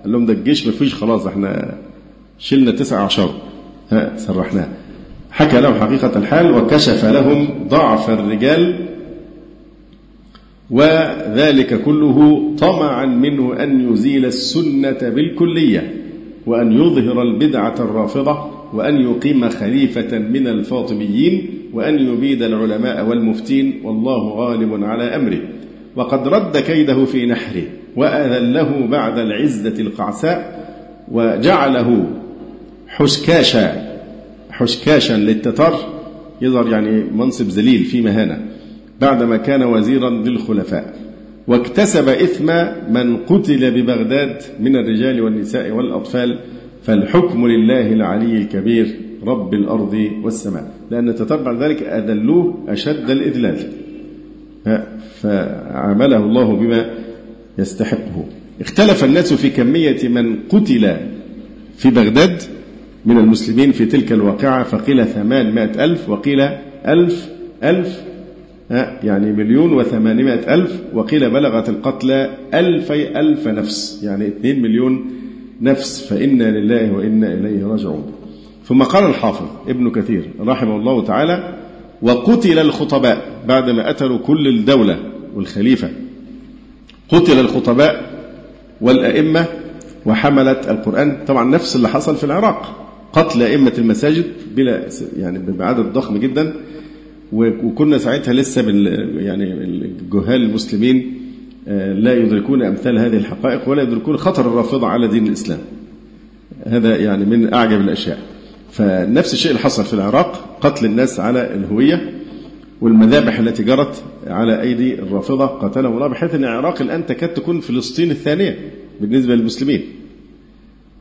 Speaker 1: قال لهم ده الجيش ما فيش خلاص إحنا شلنا تسع عشر ها سرحناه حكى لهم حقيقة الحال وكشف لهم ضعف الرجال وذلك كله طمعا منه أن يزيل السنة بالكلية وأن يظهر البدعة الرافضة وأن يقيم خليفة من الفاطميين وأن يبيد العلماء والمفتين والله غالب على أمره. وقد رد كيده في نحره وأذله بعد العزة القعساء وجعله حشكاشا حشكاشا للتتار يظهر يعني منصب ذليل في مهانة. بعدما كان وزيرا للخلفاء واكتسب إثم من قتل ببغداد من الرجال والنساء والأطفال فالحكم لله العلي الكبير رب الأرض والسماء. لأن تتبع ذلك أذلوه أشد الإذلال. فعامله الله بما يستحقه. اختلف الناس في كمية من قتل في بغداد من المسلمين في تلك الواقعة فقيل ثمانمائة ألف وقيل ألف ألف يعني مليون وثمانمائة ألف وقيل بلغت القتلى ألفي ألف نفس يعني اثنين مليون نفس فإنا لله وإنا إليه راجعون. ثم قال الحافظ ابن كثير رحمه الله تعالى وقتل الخطباء بعدما قتلوا كل الدولة والخليفة. قتل الخطباء والأئمة وحملة القرآن. طبعا نفس اللي حصل في العراق. قتل أئمة المساجد بلا يعني بعدد ضخم جدا. وكنا ساعتها لسه يعني الجهال المسلمين آه، لا يدركون أمثال هذه الحقائق ولا يدركون خطر الرافضة على دين الإسلام. هذا يعني من أعجب الأشياء. فنفس الشيء اللي حصل في العراق. قتل الناس على الهوية والمذابح التي جرت على أيدي الرافضة قتلهم. الله بحيث أن العراق الآن تكاد تكون فلسطين الثانية بالنسبة للمسلمين.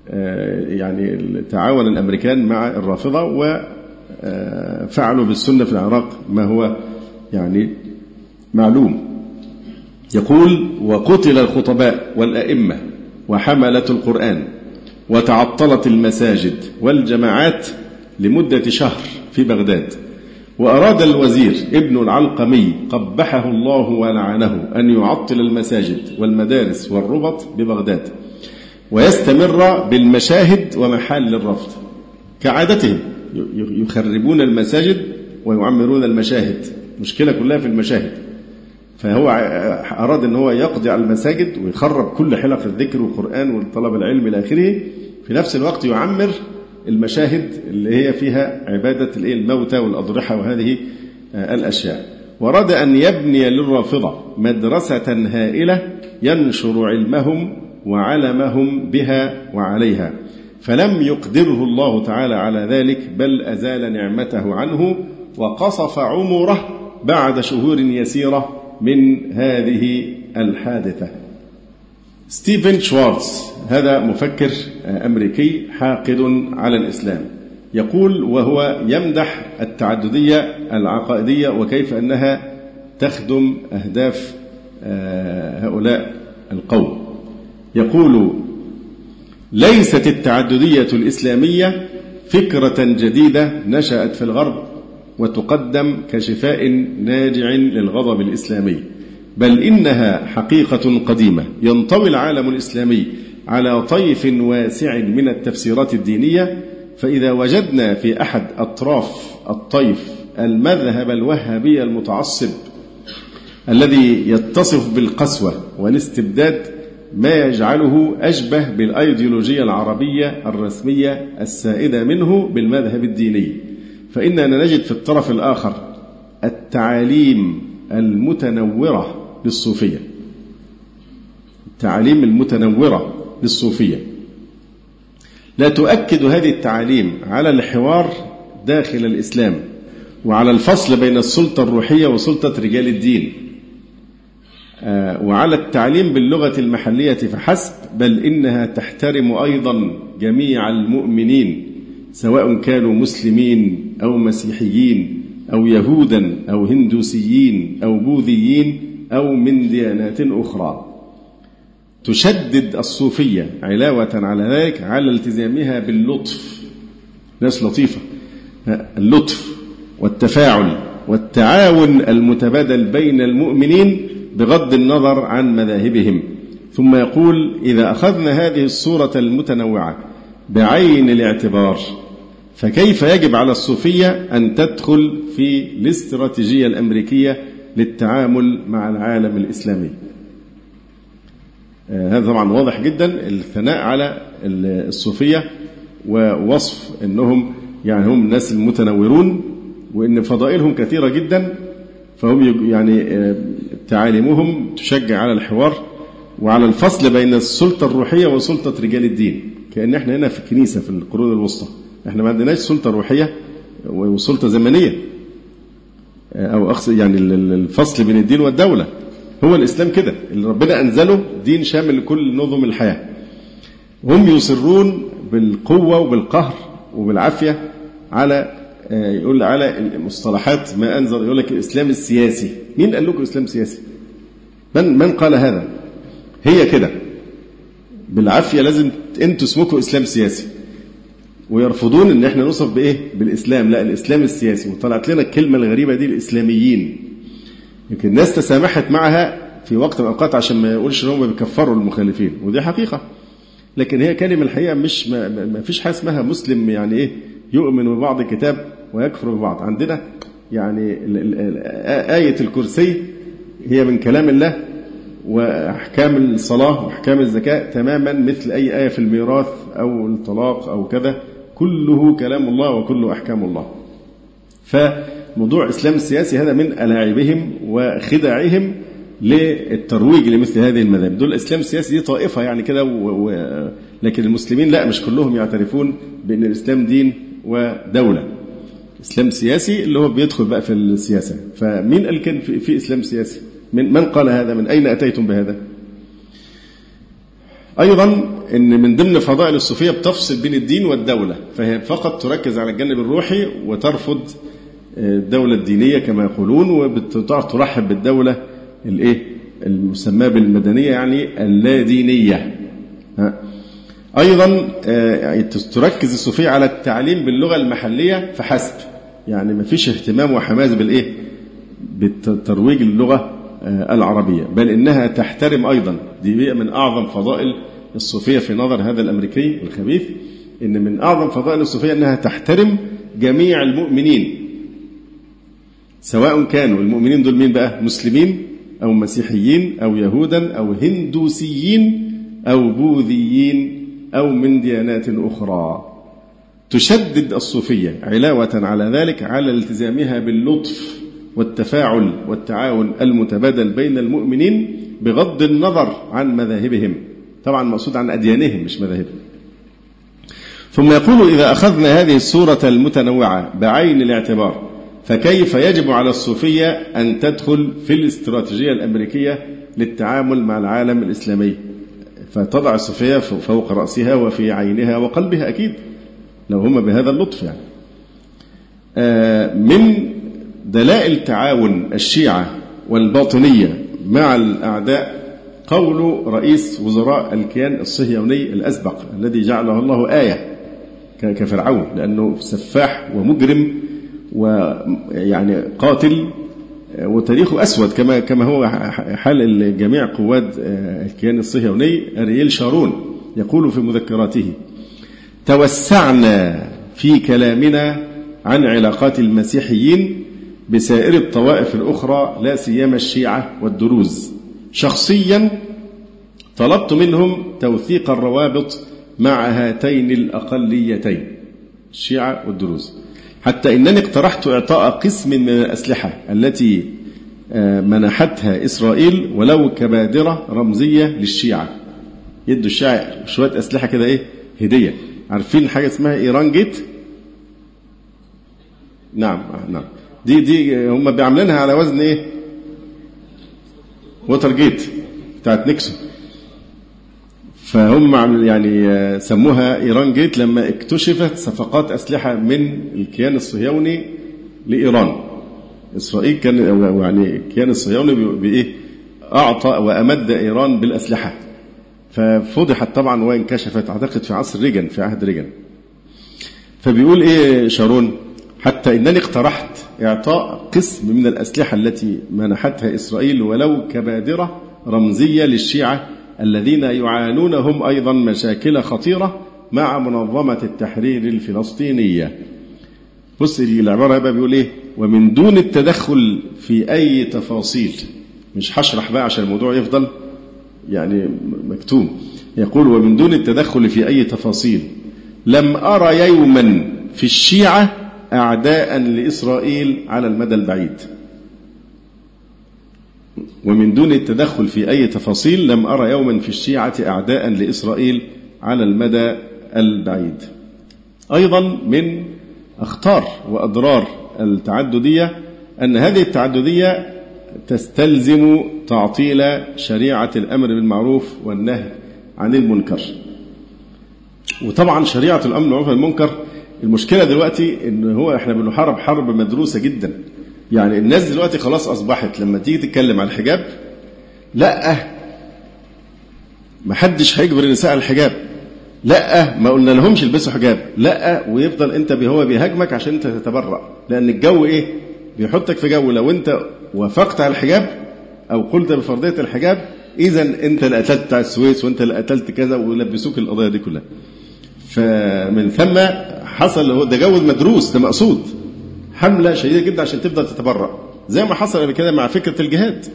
Speaker 1: آه، يعني تعاون الأمريكان مع الرافضة وفعلوا بالسنة في العراق ما هو يعني معلوم. يقول وقتل الخطباء والأئمة وحملة القرآن وتعطلت المساجد والجماعات لمدة شهر في بغداد وأراد الوزير ابن العلقمي قبحه الله ولعنه أن يعطل المساجد والمدارس والربط ببغداد ويستمر بالمشاهد ومحال الرفض كعادتهم يخربون المساجد ويعمرون المشاهد مشكلة كلها في المشاهد. فهو أراد أن هو يقضي على المساجد ويخرب كل حلق الذكر والقرآن والطلب العلم إلى آخره في نفس الوقت يعمر المشاهد اللي هي فيها عبادة الموتى والأضرحة وهذه الأشياء. وراد أن يبني للرافضة مدرسة هائلة ينشر علمهم وعلمهم بها وعليها فلم يقدره الله تعالى على ذلك بل أزال نعمته عنه وقصف عمره بعد شهور يسيرة من هذه الحادثة. ستيفن شوارتز هذا مفكر أمريكي حاقد على الإسلام. يقول وهو يمدح التعددية العقائدية وكيف أنها تخدم أهداف آه، هؤلاء القوم. يقول ليست التعددية الإسلامية فكرة جديدة نشأت في الغرب وتقدم كشفاء ناجع للغضب الإسلامي. بل إنها حقيقة قديمة. ينطوي العالم الإسلامي على طيف واسع من التفسيرات الدينية فإذا وجدنا في أحد أطراف الطيف المذهب الوهابي المتعصب الذي يتصف بالقسوة والاستبداد ما يجعله أشبه بالأيديولوجية العربية الرسمية السائدة منه بالمذهب الديني. فإننا نجد في الطرف الآخر التعاليم المتنورة للصوفية. التعاليم المتنورة للصوفية. لا تؤكد هذه التعاليم على الحوار داخل الإسلام وعلى الفصل بين السلطة الروحية وسلطة رجال الدين. آه، وعلى التعليم باللغة المحلية فحسب بل إنها تحترم أيضا جميع المؤمنين سواء كانوا مسلمين أو مسيحيين أو يهودا أو هندوسيين أو بوذيين أو من ديانات أخرى. تشدد الصوفية علاوة على ذلك على التزامها باللطف. ناس لطيفة. اللطف والتفاعل والتعاون المتبادل بين المؤمنين بغض النظر عن مذاهبهم. ثم يقول إذا أخذنا هذه الصورة المتنوعة بعين الاعتبار فكيف يجب على الصوفية أن تدخل في الاستراتيجية الأمريكية للتعامل مع العالم الإسلامي. آه، هذا طبعا واضح جدا الثناء على الصوفية ووصف أنهم يعني هم الناس المتنورون وأن فضائلهم كثيرة جدا فهم يعني آه، تعاليمهم تشجع على الحوار وعلى الفصل بين السلطة الروحية وسلطة رجال الدين. كأن إحنا هنا في الكنيسة في القرون الوسطى. إحنا ما عندناش سلطة روحية وسلطة زمنية. أو أقصد يعني الفصل بين الدين والدولة. هو الإسلام كده. اللي ربنا أنزله دين شامل لكل نظم الحياة. هم يصرون بالقوة وبالقهر وبالعافية على آه، يقول على المصطلحات ما أنزل يقول لك الإسلام السياسي. مين قال لكم الإسلام سياسي؟ من من قال هذا؟ هي كده. بالعافية لازم أنتوا اسمكم إسلام سياسي. ويرفضون إن إحنا نوصف بإيه؟ بالإسلام. لا الإسلام السياسي. وطلعت لنا الكلمة الغريبة دي الإسلاميين. يمكن الناس تسامحت معها في وقت من الأوقات عشان ما يقولش إن هم بيكفروا المخالفين. ودي حقيقة. لكن هي كلمة الحقيقة مش ما, ما فيش حاجة اسمها مسلم يعني إيه يؤمن ببعض الكتاب ويكفر ببعض. عندنا يعني آية الكرسي هي من كلام الله وأحكام الصلاة وأحكام الزكاة تماما مثل أي آية في الميراث أو الطلاق أو كذا. كله كلام الله وكله أحكام الله. فموضوع الإسلام السياسي هذا من ألاعبهم وخدعهم للترويج لمثل هذه المذاهب. دول الإسلام السياسي دي طائفة يعني كده و... و... لكن المسلمين لا مش كلهم يعترفون بأن الإسلام دين ودولة. إسلام سياسي اللي هو بيدخل بقى في السياسة. فمين قال كان في, في إسلام سياسي؟ من, من قال هذا؟ من أين أتيتم بهذا؟ أيضا أن من ضمن فضائل الصوفية بتفصل بين الدين والدولة فهي فقط تركز على الجانب الروحي وترفض آه، الدولة الدينية كما يقولون وترحب بالدولة الإيه؟ المسماة بالمدنية يعني اللادينية. أيضا آه، تركز الصوفية على التعليم باللغة المحلية فحسب يعني ما فيش اهتمام وحماس بالإيه؟ بالترويج اللغة العربية بل إنها تحترم أيضا. دي من أعظم فضائل الصوفية في نظر هذا الأمريكي الخبيث إن من أعظم فضائل الصوفية أنها تحترم جميع المؤمنين سواء كانوا المؤمنين دول مين بقى؟ مسلمين أو مسيحيين أو يهودا أو هندوسيين أو بوذيين أو من ديانات أخرى. تشدد الصوفية علاوة على ذلك على التزامها باللطف. والتفاعل والتعاون المتبادل بين المؤمنين بغض النظر عن مذاهبهم. طبعا مقصود عن أديانهم مش مذاهبهم. ثم يقول إذا أخذنا هذه الصورة المتنوعة بعين الاعتبار فكيف يجب على الصوفية أن تدخل في الاستراتيجية الأمريكية للتعامل مع العالم الإسلامي؟ فتضع الصوفية فوق رأسها وفي عينها وقلبها أكيد لو هم بهذا اللطف يعني. آه، من دلائل تعاون الشيعة والباطنية مع الأعداء قول رئيس وزراء الكيان الصهيوني الأسبق الذي جعله الله آية كفرعون لأنه سفاح ومجرم ويعني قاتل وتاريخه أسود كما كما هو حال جميع قوات الكيان الصهيوني أرييل شارون يقول في مذكراته توسعنا في كلامنا عن علاقات المسيحيين بسائر الطوائف الأخرى لا سيما الشيعة والدروز. شخصيا طلبت منهم توثيق الروابط مع هاتين الأقليتين الشيعة والدروز. حتى إنني اقترحت إعطاء قسم من الأسلحة التي آه، منحتها إسرائيل ولو كبادرة رمزية للشيعة. يدوا الشيعة شوية أسلحة كده إيه هدية. عارفين حاجة اسمها إيران جيت نعم نعم. دي دي هم بيعملينها على وزن إيه؟ ووتر جيت بتاعت نيكسون. فهم يعني آه، سموها إيران جيت لما اكتشفت صفقات أسلحة من الكيان الصهيوني لإيران. إسرائيل كان يعني الكيان الصهيوني بإيه؟ أعطى وأمد إيران بالأسلحة. ففضحت طبعا وانكشفت أعتقد في عصر ريجن في عهد ريجن فبيقول إيه شارون؟ حتى إنني اقترحت إعطاء قسم من الأسلحة التي منحتها إسرائيل ولو كبادرة رمزية للشيعة الذين يعانون هم أيضا مشاكل خطيرة مع منظمة التحرير الفلسطينية. بص العبارة بقى بيقول إيه؟ ومن دون التدخل في أي تفاصيل. مش هشرح بقى عشان الموضوع يفضل يعني مكتوب يقول ومن دون التدخل في أي تفاصيل. لم أرى يوما في الشيعة أعداء لإسرائيل على المدى البعيد. ومن دون التدخل في أي تفاصيل لم أرى يوما في الشيعة أعداء لإسرائيل على المدى البعيد. أيضا من أخطار وأضرار التعددية أن هذه التعددية تستلزم تعطيل شريعة الأمر بالمعروف والنهي عن المنكر. وطبعا شريعة الأمر بالمعروف والمنكر المشكلة دلوقتي إن هو إحنا بنحارب حرب مدروسة جدا. يعني الناس دلوقتي خلاص أصبحت لما تيجي تتكلم عن الحجاب لأ ما حدش هيجبر النساء على الحجاب. لأ ما قلنا لهمش البسوا حجاب. لأ ويفضل أنت هو بيهاجمك عشان أنت تتبرأ. لأن الجو إيه؟ بيحطك في جو. لو أنت وافقت على الحجاب أو قلت بفرضية الحجاب اذا أنت اللي قتلت السويس وأنت اللي قتلت كذا ويلبسوك القضية دي كلها. فمن ثم حصل هو جو مدروس ده مقصود حملة شديدة جدا عشان تفضل تتبرأ زي ما حصل قبل كده مع فكرة الجهاد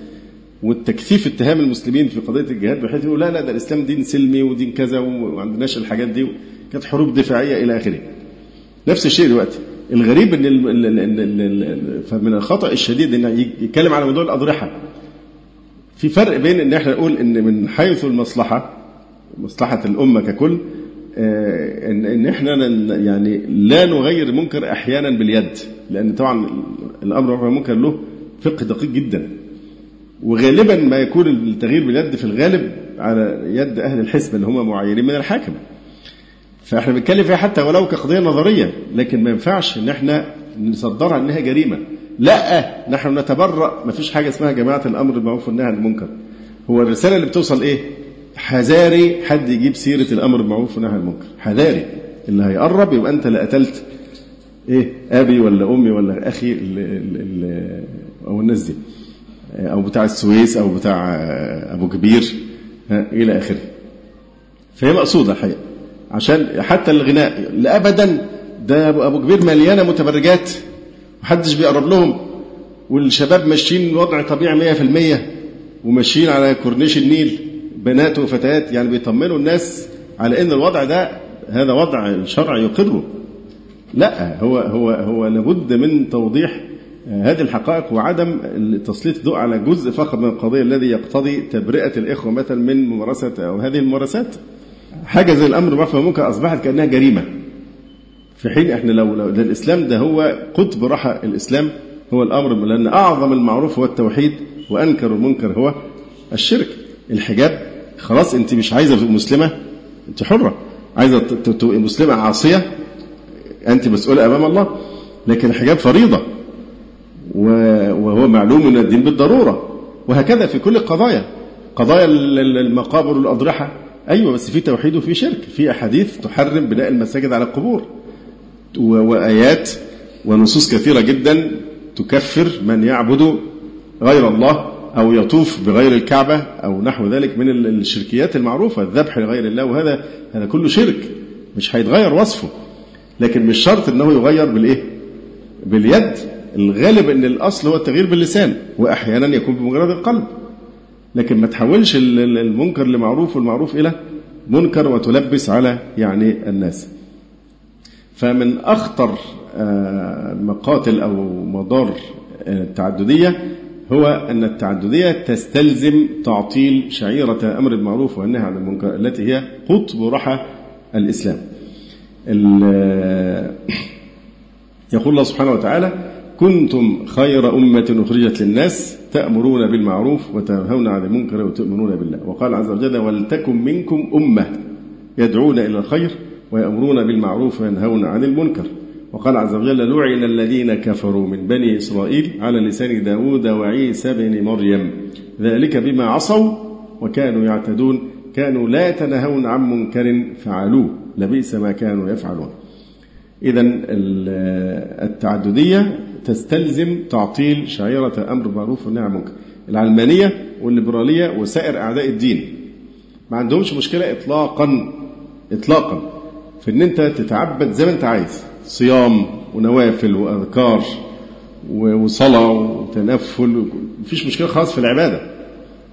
Speaker 1: والتكثيف اتهام المسلمين في قضية الجهاد بحيث يقولوا لا لا ده الإسلام دين سلمي ودين كذا وما عندناش الحاجات دي كانت حروب دفاعية إلى آخره. نفس الشيء دلوقتي. الغريب إن فمن الخطأ الشديد إن يتكلم على موضوع الأضرحة. في فرق بين إن إحنا نقول إن من حيث المصلحة مصلحة الأمة ككل ان إن إحنا يعني لا نغير المنكر أحيانا باليد لأن طبعا الأمر ممكن له فقه دقيق جدا. وغالبا ما يكون التغيير باليد في الغالب على يد أهل الحسبة اللي هم معينين من الحاكم. فإحنا بنتكلم فيها حتى ولو كقضية نظرية لكن ما ينفعش إن إحنا نصدرها إنها جريمة. لا نحن نتبرأ ما فيش حاجة اسمها جماعة الأمر بالمعروف والنهي عن المنكر. هو الرسالة اللي بتوصل إيه؟ حذاري حد يجيب سيرة الأمر بالمعروف والنهي عن المنكر. حذاري. اللي هيقرب يبقى أنت اللي قتلت. إيه؟ أبي ولا أمي ولا أخي ال ال ال أو الناس دي. أو بتاع السويس أو بتاع أبو كبير. إلى آخره. فهي مقصودة الحقيقة عشان حتى الغناء. لا ابدا ده أبو كبير مليانة متبرجات. محدش بيقرب لهم. والشباب ماشيين وضع طبيعي 100% وماشيين على كورنيش النيل. بنات وفتيات يعني بيطمنوا الناس على إن الوضع ده هذا وضع الشرع يقره لا هو هو هو لابد من توضيح هذه الحقائق وعدم تسليط الضوء على جزء فقط من القضية الذي يقتضي تبرئة الإخوة مثلا من ممارسه أو هذه الممارسات. حاجة زي الأمر بالمعروف ممكن أصبحت كأنها جريمة. في حين إحنا لو لو ده الاسلام ده هو قطب رحى الإسلام هو الأمر لأن أعظم المعروف هو التوحيد وأنكر المنكر هو الشرك. الحجاب خلاص انت مش عايزة تبقي مسلمة انت حرة. عايزة تبقي مسلمة عاصية انت مسؤولة أمام الله. لكن الحجاب فريضة وهو معلوم من الدين بالضرورة. وهكذا في كل القضايا قضايا المقابر والأضرحة أيوة بس في توحيد وفي شرك. في أحاديث تحرم بناء المساجد على القبور. وآيات ونصوص كثيرة جدا تكفر من يعبد غير الله. أو يطوف بغير الكعبة أو نحو ذلك من الشركيات المعروفة الذبح لغير الله وهذا هذا كله شرك مش هيتغير وصفه. لكن مش شرط أنه يغير بالإيه؟ باليد. الغالب إن الأصل هو التغيير باللسان وأحيانا يكون بمجرد القلب. لكن ما تحولش المنكر لمعروف والمعروف إلى منكر وتلبس على يعني الناس. فمن أخطر مقاتل أو مضار التعددية هو أن التعددية تستلزم تعطيل شعيرة أمر المعروف والنهي عن المنكر التي هي قطب رحى الإسلام. يقول الله سبحانه وتعالى كنتم خير أمة أخرجت للناس تأمرون بالمعروف وتنهون عن المنكر وتؤمنون بالله. وقال عز وجل ولتكن منكم أمة يدعون إلى الخير ويأمرون بالمعروف وينهون عن المنكر. وقال عز وجل لعن الذين كفروا من بني إسرائيل على لسان داود وعيسى بن مريم. ذلك بما عصوا وكانوا يعتدون. كانوا لا يتناهون عن منكر فعلوه. لبئس ما كانوا يفعلون. إذا التعددية تستلزم تعطيل شعيرة أمر معروف والنهي عن المنكر. العلمانية والليبرالية وسائر أعداء الدين ما عندهمش مشكلة إطلاقا إطلاقا. في إن أنت تتعبد زي ما أنت عايز. صيام ونوافل وأذكار وصلاة وتنفل مفيش مشكلة خالص في العبادة.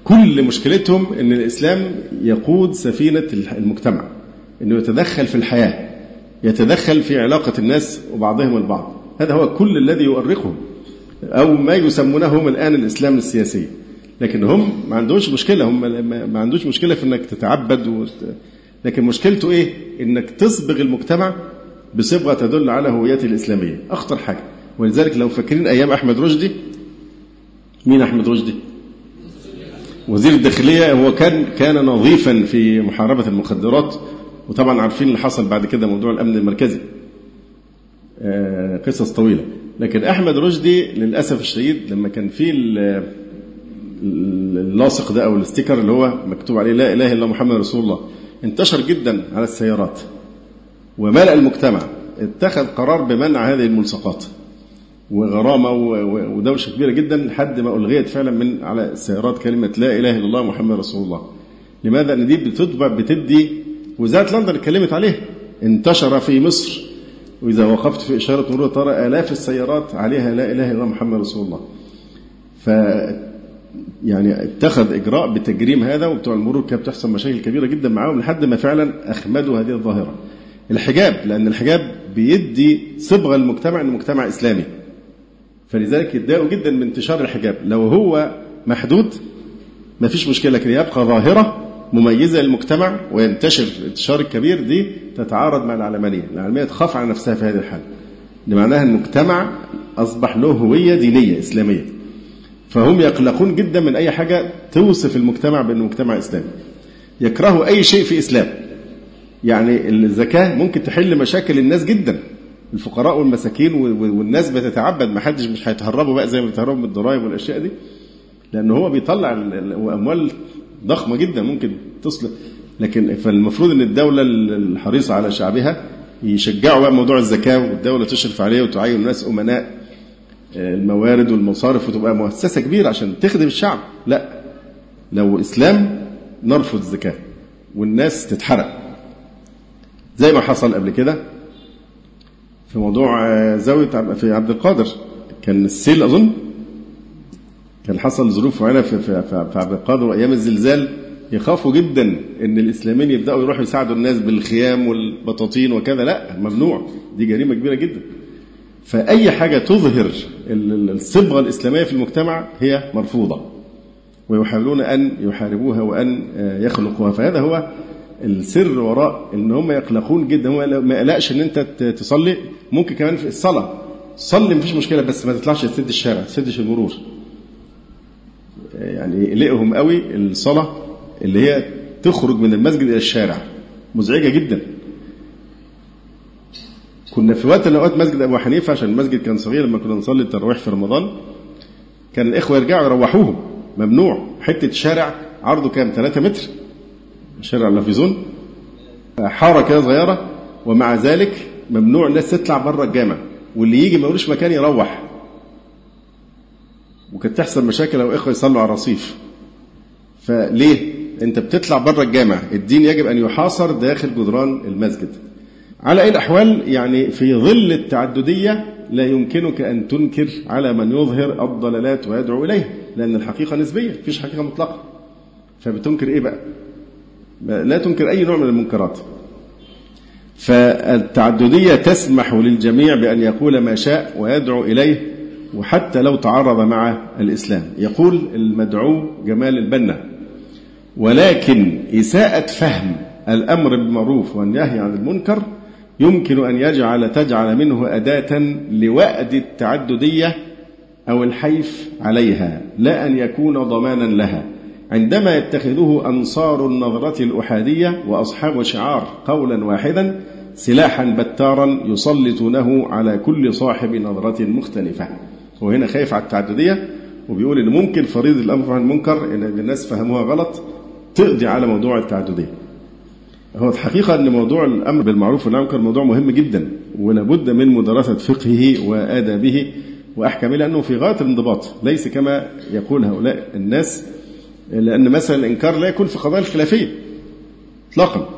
Speaker 1: كل مشكلتهم أن الإسلام يقود سفينة المجتمع أنه يتدخل في الحياة يتدخل في علاقة الناس وبعضهم البعض. هذا هو كل الذي يؤرقهم أو ما يسمونه هم الآن الإسلام السياسي. لكن هم ما عندهمش مشكلة هم ما عندوش مشكلة في أنك تتعبد وت... لكن مشكلته إيه؟ أنك تصبغ المجتمع بصبغة تدل على هويته الإسلامية. أخطر حاجة. ولذلك لو فاكرين أيام أحمد رشدي مين أحمد رشدي؟ وزير الداخلية هو كان كان نظيفا في محاربة المخدرات. وطبعا عارفين اللي حصل بعد كده موضوع الأمن المركزي. قصص طويلة. لكن أحمد رشدي للأسف الشديد لما كان في اللاصق ده أو الاستيكر اللي هو مكتوب عليه لا إله إلا محمد رسول الله انتشر جدا على السيارات. وملأ المجتمع. اتخذ قرار بمنع هذه الملصقات. وغرامة ودوشة كبيرة جدا لحد ما ألغيت فعلا من على السيارات كلمة لا إله إلا الله محمد رسول الله. لماذا؟ أن دي بتطبع بتدي وزارة لندن اتكلمت عليه. انتشر في مصر. وإذا وقفت في إشارة مرور ترى آلاف السيارات عليها لا إله إلا الله محمد رسول الله. ف يعني اتخذ إجراء بتجريم هذا وبتوع المرور كانت بتحصل مشاكل كبيرة جدا معاهم لحد ما فعلا أخمدوا هذه الظاهرة. الحجاب لأن الحجاب بيدي صبغة المجتمع أنه مجتمع إسلامي. فلذلك يتضايقوا جدا من انتشار الحجاب. لو هو محدود ما فيش مشكلة لكن يبقى ظاهرة مميزة للمجتمع وينتشر الانتشار الكبير دي تتعارض مع العلمانية العلمانية تخاف على نفسها في هذه الحالة. لمعناها المجتمع أصبح له هوية دينية إسلامية. فهم يقلقون جدا من أي حاجة توصف المجتمع بأنه مجتمع إسلامي. يكرهوا أي شيء في إسلام. يعني الزكاة ممكن تحل مشاكل الناس جدا. الفقراء والمساكين والناس بتتعبد ما حدش مش هيتهربوا بقى زي ما بيتهربوا من الضرائب والأشياء دي. لأن هو بيطلع أموال ضخمة جدا ممكن تصل. لكن فالمفروض إن الدولة الحريصة على شعبها يشجعوا بقى موضوع الزكاه والدولة تشرف عليه وتعين ناس أمناء الموارد والمصارف وتبقى مؤسسة كبيرة عشان تخدم الشعب. لا لو إسلام نرفض الزكاه والناس تتحرق. زي ما حصل قبل كده في موضوع زاوية في عبد القادر. كان السيل أظن كان حصل ظروف معينة في, في, في عبد القادر وأيام الزلزال يخافوا جدا إن الإسلاميين يبدأوا يروحوا يساعدوا الناس بالخيام والبطاطين وكذا. لا ممنوع. دي جريمة كبيرة جدا. فأي حاجة تظهر الصبغة الإسلامية في المجتمع هي مرفوضة ويحاولون أن يحاربوها وأن يخلقوها. فهذا هو السر وراء إن هم يقلقون جدا. هو ما يقلقش إن أنت تصلي ممكن كمان في الصلاة. صلي مفيش مشكلة بس ما تطلعش تسد الشارع تسدش المرور. يعني يقلقهم قوي الصلاة اللي هي تخرج من المسجد إلى الشارع. مزعجة جدا. كنا في وقت من الأوقات مسجد أبو حنيفة عشان المسجد كان صغير لما كنا نصلي التراويح في رمضان كان الإخوة يرجعوا يروحوهم. ممنوع. حتة شارع عرضه كام؟ 3 متر. شارع اللافيزون حارة كده صغيرة ومع ذلك ممنوع الناس تطلع بره الجامع واللي يجي ملوش مكان يروح. وكانت تحصل مشاكل لو إخوة يصلوا على الرصيف. فليه؟ أنت بتطلع بره الجامع الدين يجب أن يحاصر داخل جدران المسجد. على أي الأحوال يعني في ظل التعددية لا يمكنك أن تنكر على من يظهر الضلالات ويدعو اليها لأن الحقيقة نسبية مفيش حقيقة مطلقة. فبتنكر إيه بقى؟ لا تنكر أي نوع من المنكرات. فالتعددية تسمح للجميع بأن يقول ما شاء ويدعو إليه وحتى لو تعارض مع الإسلام. يقول المدعو جمال البنا ولكن إساءة فهم الأمر بالمعروف والنهي عن المنكر يمكن أن يجعل تجعل منه أداة لوأد التعددية أو الحيف عليها لا أن يكون ضمانا لها. عندما يتخذه أنصار النظرة الأحادية وأصحاب شعار قولا واحدا سلاحا بتارا يسلطونه على كل صاحب نظرة مختلفة. هو هنا خايف على التعددية وبيقول إن ممكن فريضة الأمر عن المنكر إن الناس فهموها غلط تقضي على موضوع التعددية. هو الحقيقة أن موضوع الأمر بالمعروف والنهي عن المنكر موضوع مهم جدا ولابد من مدرسة فقهه وآدابه وأحكامه لأنه في غاية الانضباط ليس كما يقول هؤلاء الناس لأن مثلا الإنكار لا يكون في قضايا الخلافية إطلاقا.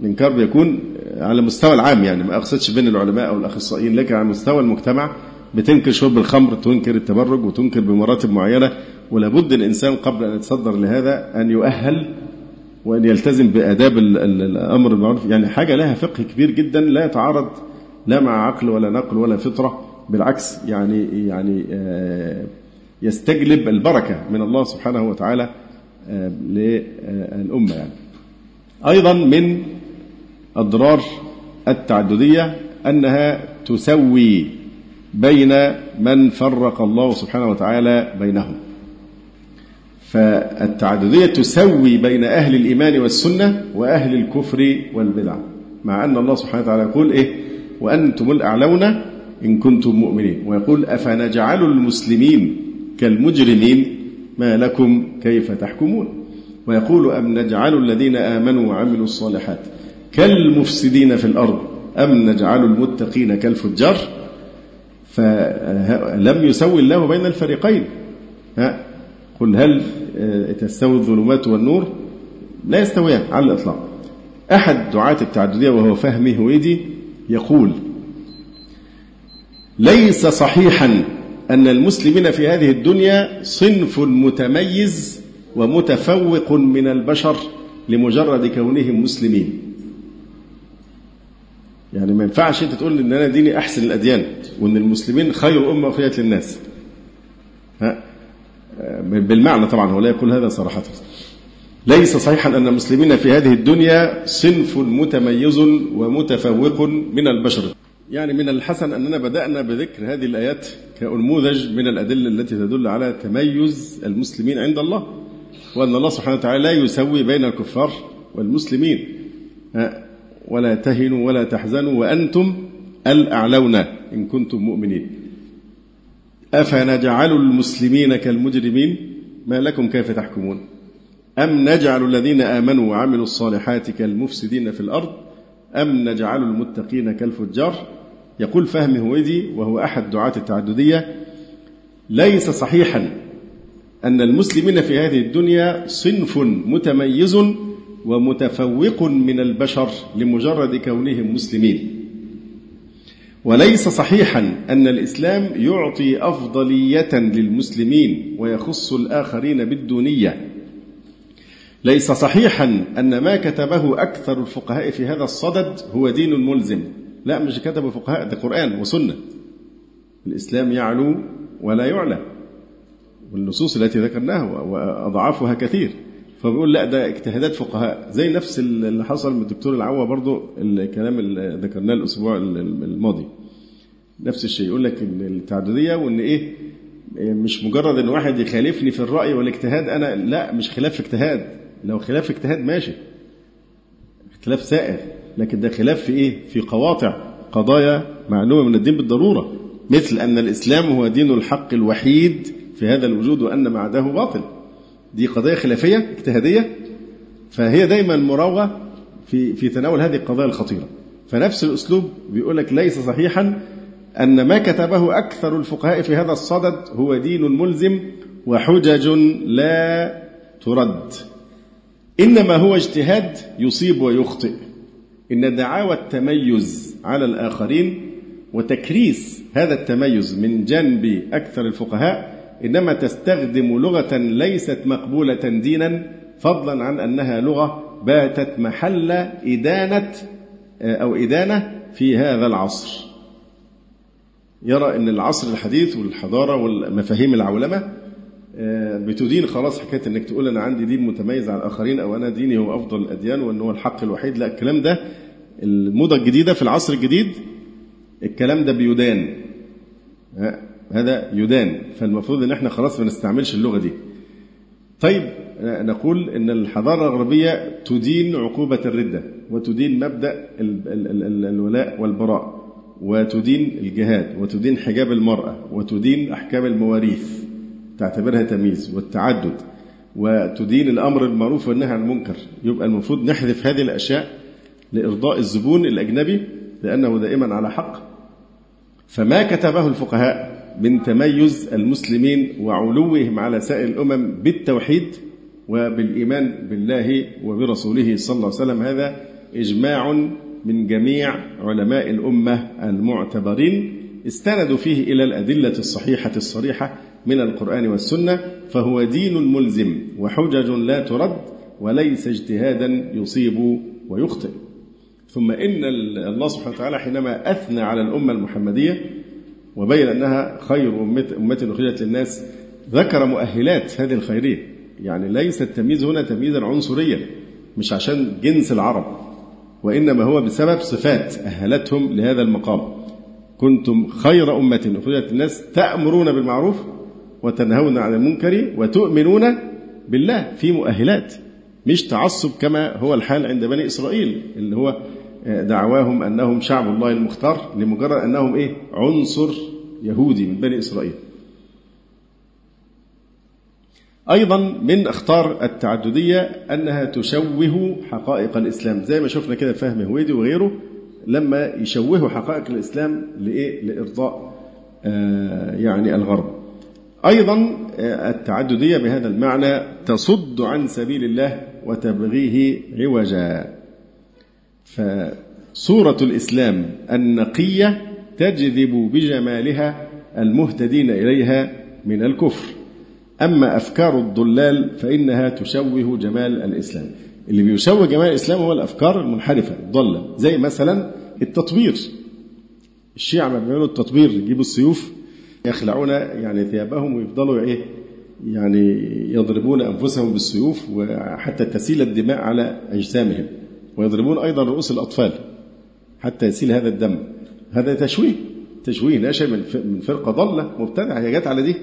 Speaker 1: الإنكار بيكون على مستوى العام يعني ما أقصدش بين العلماء أو الأخصائيين لكن على مستوى المجتمع بتنكر شرب الخمر تنكر التبرج وتنكر بمراتب معينة ولابد الإنسان قبل أن يتصدر لهذا أن يؤهل وأن يلتزم بآداب الأمر بالمعروف. يعني حاجة لها فقه كبير جدا لا يتعارض لا مع عقل ولا نقل ولا فطرة بالعكس يعني يعني آه، يستجلب البركة من الله سبحانه وتعالى للأمة يعني. أيضا من أضرار التعددية أنها تسوي بين من فرق الله سبحانه وتعالى بينهم. فالتعددية تسوي بين أهل الإيمان والسنة وأهل الكفر والبدع مع أن الله سبحانه وتعالى يقول إيه؟ وأنتم الأعلون إن كنتم مؤمنين. ويقول أفنجعل المسلمين كالمجرمين ما لكم كيف تحكمون؟ ويقول أم نجعل الذين آمنوا وعملوا الصالحات كالمفسدين في الأرض أم نجعل المتقين كالفجار؟ فلم يسوي الله بين الفريقين. ها؟ قل هل آه، تستوي الظلمات والنور؟ لا يستويان على الإطلاق. أحد دعاة التعددية وهو فهمي هويدي يقول ليس صحيحا أن المسلمين في هذه الدنيا صنف متميز ومتفوق من البشر لمجرد كونهم مسلمين. يعني ما ينفعش أنت تقول إن أنا ديني أحسن الأديان وإن المسلمين خير أمة أخرجت للناس. ها؟ بالمعنى طبعا هو لا يقول هذا صراحة. ليس صحيحا أن المسلمين في هذه الدنيا صنف متميز ومتفوق من البشر. يعني من الحسن أننا بدأنا بذكر هذه الآيات كأنموذج من الأدلة التي تدل على تميز المسلمين عند الله وأن الله سبحانه وتعالى لا يسوي بين الكفار والمسلمين. ولا تهنوا ولا تحزنوا وأنتم الأعلون إن كنتم مؤمنين. أفنجعل المسلمين كالمجرمين؟ ما لكم كيف تحكمون؟ أم نجعل الذين آمنوا وعملوا الصالحات كالمفسدين في الأرض؟ أم نجعل المتقين كالفجار؟ يقول فهم هويدي وهو أحد دعاة التعددية ليس صحيحا أن المسلمين في هذه الدنيا صنف متميز ومتفوق من البشر لمجرد كونهم مسلمين. وليس صحيحا أن الإسلام يعطي أفضلية للمسلمين ويخص الآخرين بالدونية. ليس صحيحا أن ما كتبه أكثر الفقهاء في هذا الصدد هو دين ملزم. لا مش كتبه فقهاء ده قرآن وسنة. الإسلام يعلو ولا يعلى. والنصوص التي ذكرناها وأضعافها كثير. فبيقول لا ده اجتهادات فقهاء. زي نفس اللي حصل من الدكتور العوا برضو الكلام اللي ذكرناه الأسبوع الماضي. نفس الشيء يقول لك إن التعددية وإن إيه مش مجرد إن واحد يخالفني في الرأي والاجتهاد أنا لا مش خلاف اجتهاد. لو خلاف اجتهاد ماشي. اختلاف سائر لكن ده خلاف في إيه؟ في قواطع قضايا معلومة من الدين بالضرورة مثل أن الإسلام هو دين الحق الوحيد في هذا الوجود وأن ما عداه باطل. دي قضية خلافية اجتهادية فهي دايما مراوغة في في تناول هذه القضايا الخطيرة. فنفس الأسلوب بيقول لك ليس صحيحا أن ما كتبه أكثر الفقهاء في هذا الصدد هو دين ملزم وحجج لا ترد. إنما هو اجتهاد يصيب ويخطئ. إن دعاوى التميز على الآخرين وتكريس هذا التميز من جانب أكثر الفقهاء إنما تستخدم لغة ليست مقبولة دينا فضلا عن أنها لغة باتت محل إدانة أو إدانة في هذا العصر. يرى أن العصر الحديث والحضارة والمفاهيم العولمة آه، بتدين خلاص حكاية أنك تقول أنا عندي دين متميز عن الآخرين أو أنا ديني هو أفضل الأديان وأنه هو الحق الوحيد. لا الكلام ده الموضة الجديدة في العصر الجديد الكلام ده بيدان. هذا يدان. فالمفروض إن إحنا خلاص ما نستعملش اللغة دي. طيب نقول إن الحضارة الغربيه تدين عقوبة الردة وتدين مبدأ الولاء والبراء وتدين الجهاد وتدين حجاب المرأة وتدين أحكام المواريث. تعتبرها تمييز والتعدد وتدين الأمر بالمعروف والنهي عن المنكر. يبقى المفروض نحذف هذه الأشياء لإرضاء الزبون الأجنبي لأنه دائما على حق. فما كتبه الفقهاء من تميز المسلمين وعلوهم على سائر الأمم بالتوحيد وبالإيمان بالله وبرسوله صلى الله عليه وسلم هذا إجماع من جميع علماء الأمة المعتبرين استندوا فيه إلى الأدلة الصحيحة الصريحة من القرآن والسنة فهو دين ملزم وحجج لا ترد وليس اجتهادا يصيب ويخطئ. ثم إن الله سبحانه وتعالى حينما أثنى على الأمة المحمدية وبين أنها خير أمة أخرجت للناس ذكر مؤهلات هذه الخيرية. يعني ليس التمييز هنا تمييزا عنصريا مش عشان جنس العرب وإنما هو بسبب صفات أهلتهم لهذا المقام. كنتم خير أمة أخرجت للناس تأمرون بالمعروف وتنهون عن المنكر وتؤمنون بالله في مؤهلات مش تعصب كما هو الحال عند بني إسرائيل اللي هو دعواهم أنهم شعب الله المختار لمجرد أنهم إيه؟ عنصر يهودي من بني إسرائيل. أيضا من أخطار التعددية أنها تشوه حقائق الإسلام. زي ما شفنا كده فهم هويدي وغيره لما يشوهوا حقائق الإسلام لإيه؟ لإرضاء آه يعني الغرب. أيضا التعددية بهذا المعنى تصد عن سبيل الله وتبغيه عوجا. فصورة الإسلام النقية تجذب بجمالها المهتدين إليها من الكفر. أما أفكار الضلال فإنها تشوه جمال الإسلام. اللي بيشوه جمال الإسلام هو الأفكار المنحرفة الضالة. زي مثلا التطبير. الشيعة ما بيعملوا التطبير يجيبوا السيوف يخلعون يعني ثيابهم ويفضلوا إيه يعني يضربون أنفسهم بالسيوف وحتى تسيل الدماء على أجسامهم. ويضربون أيضا رؤوس الأطفال حتى يسيل هذا الدم. هذا تشويه تشويه ناشئ من فرقة ضالة مبتدعة. هي جت على دي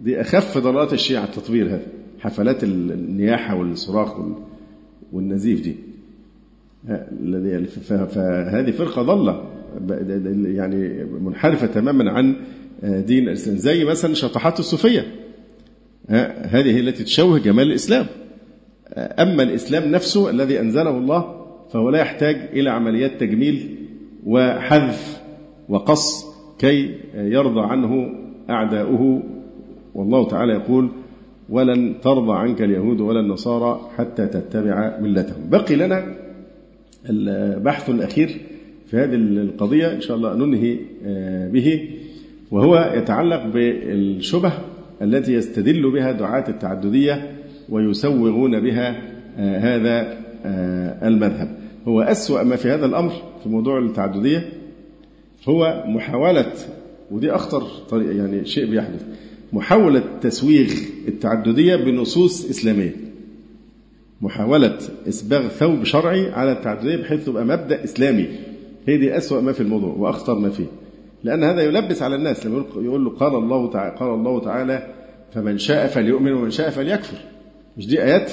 Speaker 1: دي أخف ضلالات الشيعة التطبير هذا. حفلات النياحة والصراخ والنزيف دي. فهذه فرقة ضالة يعني منحرفة تماما عن دين الإسلام. زي مثلا شطحات الصوفية. هذه التي تشوه جمال الإسلام. أما الإسلام نفسه الذي أنزله الله فهو لا يحتاج إلى عمليات تجميل وحذف وقص كي يرضى عنه أعداؤه. والله تعالى يقول ولن ترضى عنك اليهود ولا النصارى حتى تتبع ملتهم. بقي لنا البحث الأخير في هذه القضية. إن شاء الله ننهي به. وهو يتعلق بالشبه التي يستدل بها دعاة التعددية ويسوغون بها هذا المذهب. هو أسوأ ما في هذا الأمر في موضوع التعددية هو محاولة ودي أخطر طريقة يعني شيء بيحدث محاولة تسويغ التعددية بنصوص إسلامية. محاولة إسباغ ثوب شرعي على التعددية بحيث تبقى مبدأ إسلامي. هي دي أسوأ ما في الموضوع وأخطر ما فيه. لأن هذا يلبس على الناس لما يقول له قال الله تعالى قال الله تعالى فمن شاء فليؤمن ومن شاء فليكفر. مش دي آيات؟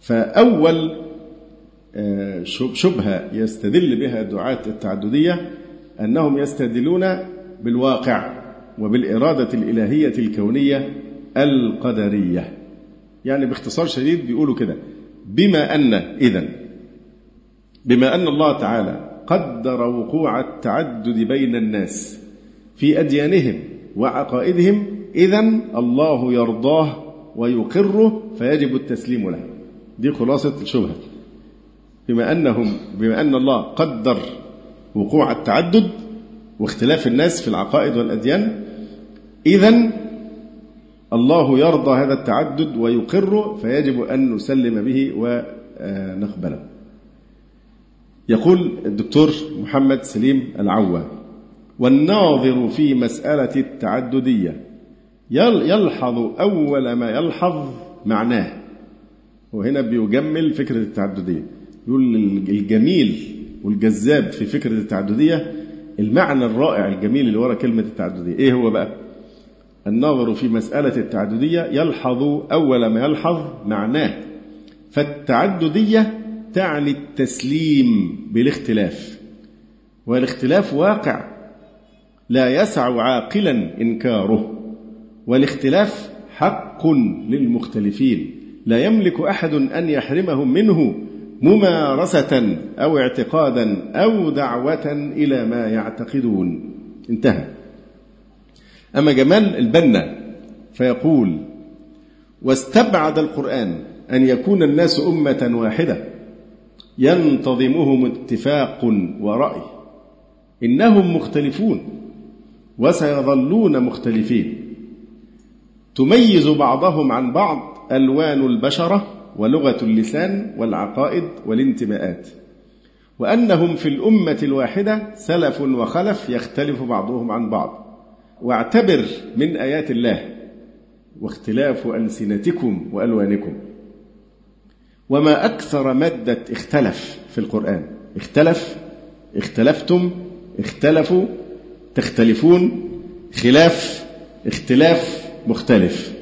Speaker 1: فأول شبهة يستدل بها دعاة التعددية أنهم يستدلون بالواقع وبالإرادة الإلهية الكونية القدرية. يعني باختصار شديد بيقولوا كده. بما أن إذن بما أن الله تعالى قدر وقوع التعدد بين الناس في أديانهم وعقائدهم إذا الله يرضاه ويقره فيجب التسليم له. دي خلاصة الشبهة. بما أنهم بما أن الله قدر وقوع التعدد واختلاف الناس في العقائد والأديان إذا الله يرضى هذا التعدد ويقره فيجب أن نسلم به ونقبله. يقول الدكتور محمد سليم العوى والناظر في مسألة التعددية يلحظ أول ما يلحظ معناه. وهنا بيجمل فكرة التعددية. يقول الجميل والجذاب في فكرة التعددية المعنى الرائع الجميل اللي ورا كلمة التعددية. إيه هو بقى؟ الناظر في مسألة التعددية يلحظ أول ما يلحظ معناه. فالتعددية تعني التسليم بالاختلاف. والاختلاف واقع. لا يسع عاقلا إنكاره. والاختلاف حق للمختلفين. لا يملك أحد أن يحرمهم منه ممارسة أو اعتقادا أو دعوة إلى ما يعتقدون. انتهى. أما جمال البنا فيقول واستبعد القرآن أن يكون الناس أمة واحدة. ينتظمهم اتفاق ورأي. إنهم مختلفون وسيظلون مختلفين. تميز بعضهم عن بعض ألوان البشرة ولغة اللسان والعقائد والانتماءات. وأنهم في الأمة الواحدة سلف وخلف يختلف بعضهم عن بعض. واعتبر من آيات الله واختلاف ألسنتكم وألوانكم. وما أكثر مادة اختلف في القرآن. اختلف اختلفتم اختلفوا تختلفون خلاف اختلاف مختلف.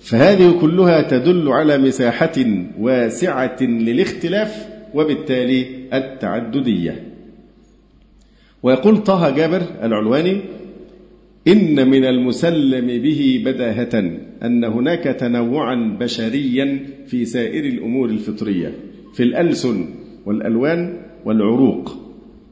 Speaker 1: فهذه كلها تدل على مساحة واسعة للاختلاف وبالتالي التعددية. ويقول طه جابر العلواني إن من المسلم به بداهة. أن هناك تنوعا بشريا في سائر الأمور الفطرية في الألسن والألوان والعروق.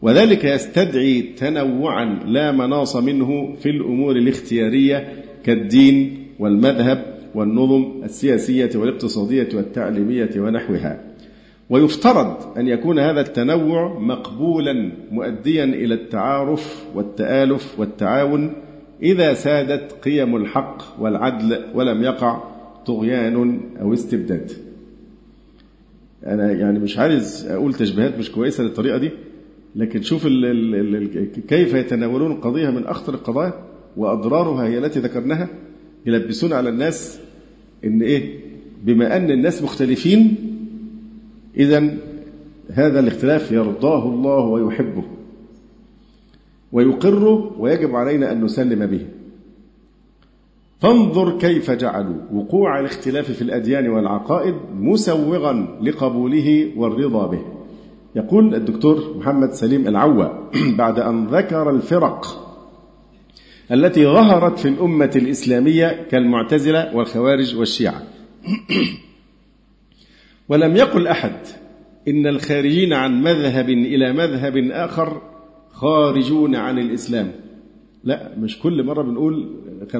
Speaker 1: وذلك يستدعي تنوعا لا مناص منه في الأمور الاختيارية كالدين والمذهب والنظم السياسية والاقتصادية والتعليمية ونحوها. ويفترض أن يكون هذا التنوع مقبولا مؤديا إلى التعارف والتآلف والتعاون إذا سادت قيم الحق والعدل ولم يقع طغيان أو استبداد. أنا يعني مش عايز أقول تشبيهات مش كويسة للطريقة دي لكن شوف ال ال ال كيف يتناولون القضية من أخطر القضايا وأضرارها هي التي ذكرناها يلبسون على الناس إن إيه؟ بما أن الناس مختلفين إذا هذا الاختلاف يرضاه الله ويحبه. ويقر ويجب علينا أن نسلم به. فانظر كيف جعلوا وقوع الاختلاف في الأديان والعقائد مسوغا لقبوله والرضا به. يقول الدكتور محمد سليم العوى بعد أن ذكر الفرق التي ظهرت في الأمة الإسلامية كالمعتزلة والخوارج والشيعة. ولم يقل أحد إن الخارجين عن مذهب إلى مذهب آخر خارجون عن الإسلام. لا مش كل مرة بنقول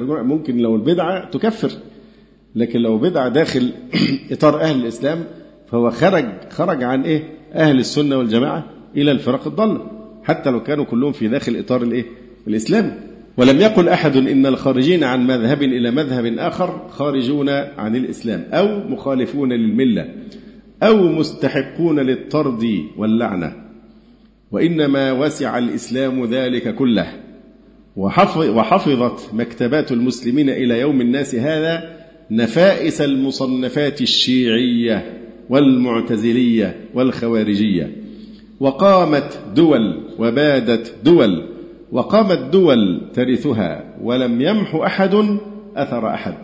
Speaker 1: ممكن لو البدعة تكفر لكن لو بدعة داخل إطار أهل الإسلام فهو خرج خرج عن إيه؟ أهل السنة والجماعة إلى الفرق الضالة حتى لو كانوا كلهم في داخل إطار الإيه؟ الإسلام. ولم يقل أحد إن الخارجين عن مذهب إلى مذهب آخر خارجون عن الإسلام أو مخالفون للملة أو مستحقون للطرد واللعنة. وإنما وسع الإسلام ذلك كله. وحفظت مكتبات المسلمين إلى يوم الناس هذا نفائس المصنفات الشيعية والمعتزلية والخوارجية. وقامت دول وبادت دول. وقامت دول ترثها ولم يمح أحد أثر أحد.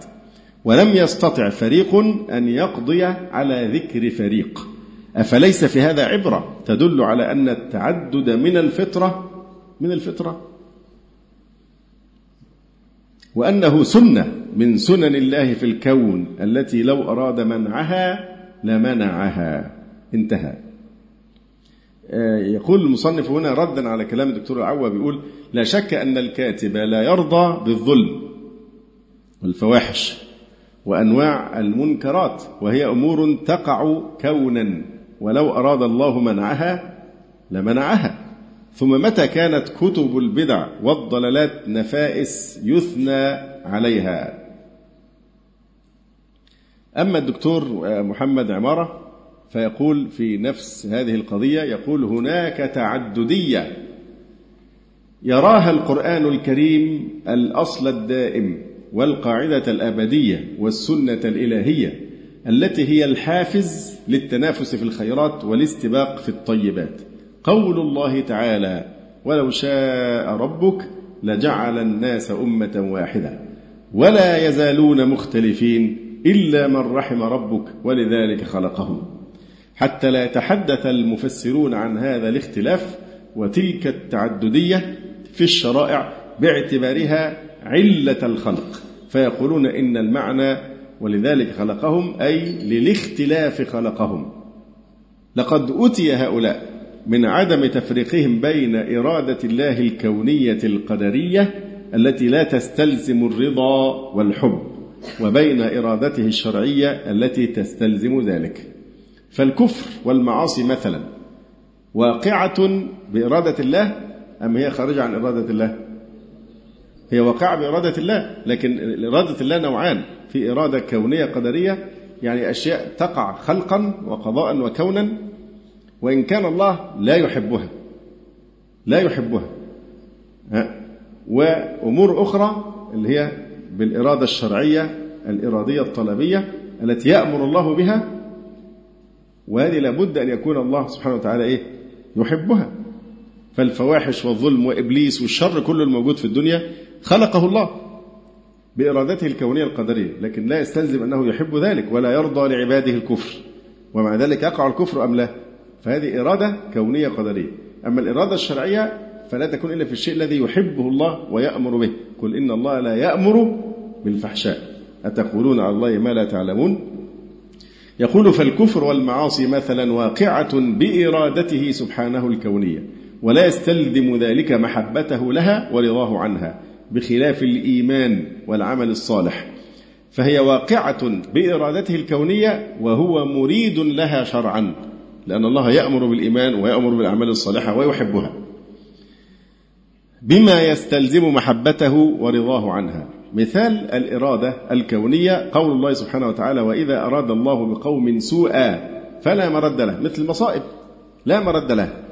Speaker 1: ولم يستطع فريق أن يقضي على ذكر فريق. أفليس في هذا عبرة تدل على أن التعدد من الفطرة من الفطرة؟ وأنه سنة من سنن الله في الكون التي لو أراد منعها لمنعها. انتهى. آه، يقول المصنف هنا ردا على كلام الدكتور العوا بيقول لا شك أن الكاتب لا يرضى بالظلم والفواحش وأنواع المنكرات وهي أمور تقع كونا. ولو أراد الله منعها لمنعها. ثم متى كانت كتب البدع والضلالات نفائس يثنى عليها؟ أما الدكتور محمد عمارة فيقول في نفس هذه القضية يقول هناك تعددية يراها القرآن الكريم الأصل الدائم والقاعدة الأبدية والسنة الإلهية. التي هي الحافز للتنافس في الخيرات والاستباق في الطيبات. قول الله تعالى ولو شاء ربك لجعل الناس أمة واحدة ولا يزالون مختلفين إلا من رحم ربك ولذلك خلقهم. حتى لا يتحدث المفسرون عن هذا الاختلاف وتلك التعددية في الشرائع باعتبارها علة الخلق. فيقولون إن المعنى ولذلك خلقهم أي للاختلاف خلقهم. لقد أتي هؤلاء من عدم تفريقهم بين إرادة الله الكونية القدرية التي لا تستلزم الرضا والحب وبين إرادته الشرعية التي تستلزم ذلك. فالكفر والمعاصي مثلا واقعة بإرادة الله أم هي خارجة عن إرادة الله؟ هي واقعة بإرادة الله لكن إرادة الله نوعان. في إرادة كونية قدرية يعني أشياء تقع خلقا وقضاء وكونا وإن كان الله لا يحبها. لا يحبها. وأمور أخرى اللي هي بالإرادة الشرعية الإرادية الطلبية التي يأمر الله بها وهذه لابد أن يكون الله سبحانه وتعالى إيه؟ يحبها. فالفواحش والظلم وإبليس والشر كل الموجود في الدنيا خلقه الله بإرادته الكونية القدرية لكن لا يستلزم أنه يحب ذلك ولا يرضى لعباده الكفر. ومع ذلك يقع الكفر أم لا؟ فهذه إرادة كونية قدرية. أما الإرادة الشرعية فلا تكون إلا في الشيء الذي يحبه الله ويأمر به. قل إن الله لا يأمر بالفحشاء. أتقولون على الله ما لا تعلمون؟ يقول فالكفر والمعاصي مثلا واقعة بإرادته سبحانه الكونية ولا يستلزم ذلك محبته لها ورضاه عنها. بخلاف الإيمان والعمل الصالح فهي واقعة بإرادته الكونية وهو مريد لها شرعا لأن الله يأمر بالإيمان ويأمر بالأعمال الصالحة ويحبها. بما يستلزم محبته ورضاه عنها. مثال الإرادة الكونية قول الله سبحانه وتعالى وإذا أراد الله بقوم سوءا فلا مرد له. مثل المصائب لا مرد له.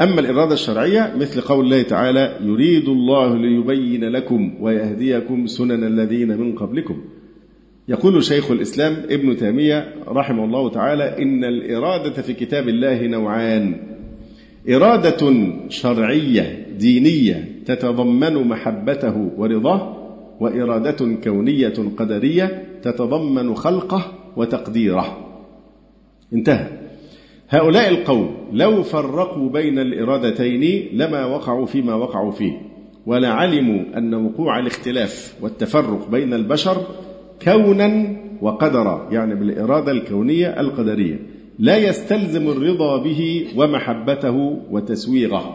Speaker 1: أما الإرادة الشرعية مثل قول الله تعالى يريد الله ليبين لكم ويهديكم سنن الذين من قبلكم. يقول شيخ الإسلام ابن تيمية رحمه الله تعالى إن الإرادة في كتاب الله نوعان. إرادة شرعية دينية تتضمن محبته ورضاه وإرادة كونية قدرية تتضمن خلقه وتقديره. انتهى. هؤلاء القوم لو فرقوا بين الإرادتين لما وقعوا فيما وقعوا فيه ولعلموا أن وقوع الاختلاف والتفرق بين البشر كونا وقدرا يعني بالإرادة الكونية القدرية لا يستلزم الرضا به ومحبته وتسويغه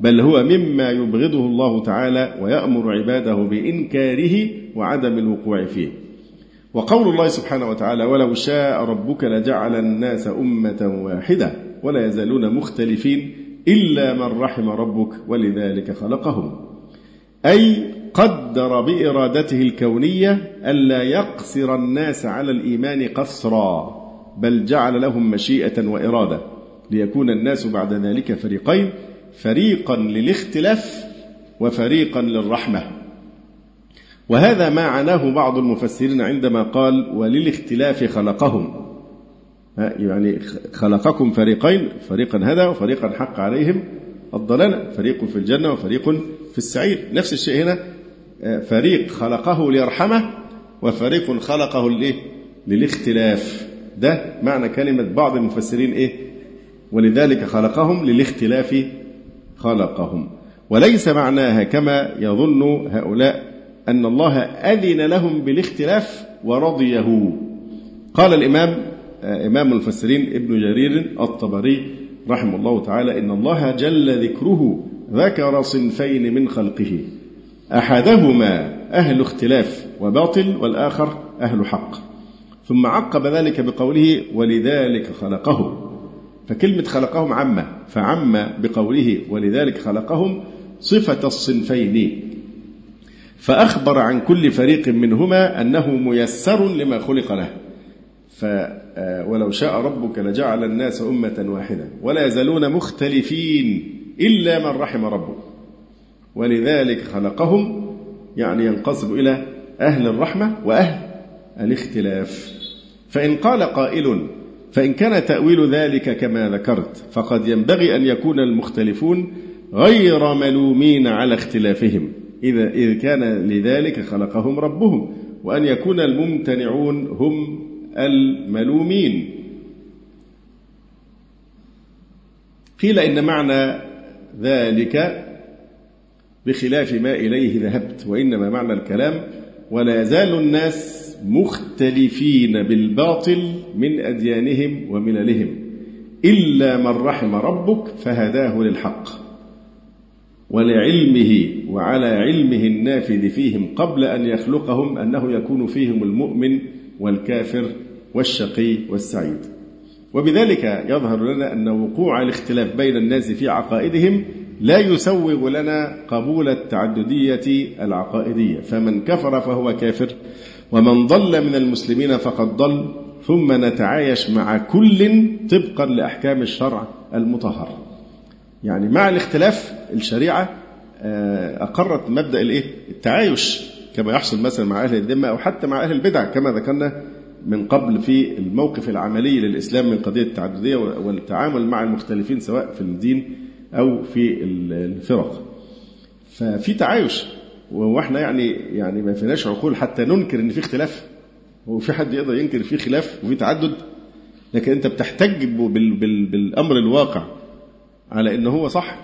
Speaker 1: بل هو مما يبغضه الله تعالى ويأمر عباده بإنكاره وعدم الوقوع فيه. وقول الله سبحانه وتعالى ولو شاء ربك لجعل الناس أمة واحدة ولا يزالون مختلفين إلا من رحم ربك ولذلك خلقهم. أي قدر بإرادته الكونية ألا يقصر الناس على الإيمان قصرا بل جعل لهم مشيئة وإرادة. ليكون الناس بعد ذلك فريقين فريقا للاختلاف وفريقا للرحمة. وهذا ما عناه بعض المفسرين عندما قال وللاختلاف خلقهم. يعني خلقكم فريقين فريقا هدى وفريقا حق عليهم الضلالة فريق في الجنة وفريق في السعير. نفس الشيء هنا فريق خلقه ليرحمه وفريق خلقه لإيه؟ للاختلاف. ده معنى كلمة بعض المفسرين إيه؟ ولذلك خلقهم للاختلاف خلقهم. وليس معناها كما يظن هؤلاء أن الله أذن لهم بالاختلاف ورضيه. قال الإمام إمام المفسرين ابن جرير الطبري رحمه الله تعالى إن الله جل ذكره ذكر صنفين من خلقه. أحدهما أهل اختلاف وباطل والآخر أهل حق. ثم عقب ذلك بقوله ولذلك خلقه فكلمة خلقهم عامة فعم بقوله ولذلك خلقهم صفة الصنفين. فأخبر عن كل فريق منهما أنه ميسر لما خلق له. ف ولو شاء ربك لجعل الناس أمة واحدة. ولا يزالون مختلفين إلا من رحم ربك ولذلك خلقهم يعني ينقسم إلى أهل الرحمة وأهل الاختلاف. فإن قال قائل فإن كان تأويل ذلك كما ذكرت فقد ينبغي أن يكون المختلفون غير ملومين على اختلافهم. إذا إذ كان لذلك خلقهم ربهم وأن يكون الممتنعون هم الملومين. قيل إن معنى ذلك بخلاف ما إليه ذهبت وإنما معنى الكلام ولا يزال الناس مختلفين بالباطل من أديانهم ومللهم إلا من رحم ربك فهداه للحق. ولعلمه وعلى علمه النافذ فيهم قبل أن يخلقهم أنه يكون فيهم المؤمن والكافر والشقي والسعيد. وبذلك يظهر لنا أن وقوع الاختلاف بين الناس في عقائدهم لا يسوغ لنا قبول التعددية العقائدية. فمن كفر فهو كافر ومن ضل من المسلمين فقد ضل ثم نتعايش مع كل طبقا لأحكام الشرع المطهر يعني مع الاختلاف الشريعة آه، أقرت مبدأ الإيه؟ التعايش كما يحصل مثلا مع أهل الذمة أو حتى مع أهل البدع كما ذكرنا من قبل في الموقف العملي للإسلام من قضية التعددية والتعامل مع المختلفين سواء في الدين أو في الفرق ففي تعايش وإحنا يعني يعني ما فيناش عقول حتى ننكر إن في اختلاف هو في حد يقدر ينكر في خلاف وفي تعدد لكن أنت بتحتج بالأمر الواقع على ان هو صح.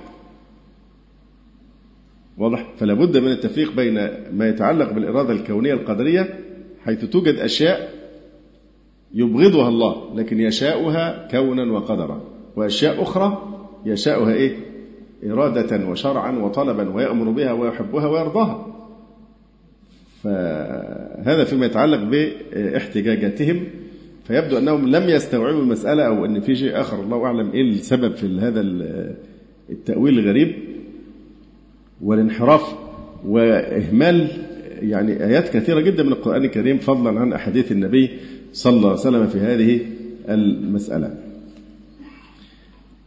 Speaker 1: واضح؟ فلا بد من التفريق بين ما يتعلق بالإرادة الكونية القدرية حيث توجد أشياء يبغضها الله لكن يشاؤها كونا وقدرا وأشياء أخرى يشاؤها إيه؟ إرادة وشرعا وطلبا ويأمر بها ويحبها ويرضاها. فهذا فيما يتعلق بإحتجاجاتهم فيبدو أنهم لم يستوعبوا المسألة أو أن في شيء آخر. الله أعلم إيه السبب في هذا التأويل الغريب. والانحراف وإهمال يعني آيات كثيرة جدا من القرآن الكريم فضلا عن أحاديث النبي صلى الله عليه وسلم في هذه المسألة.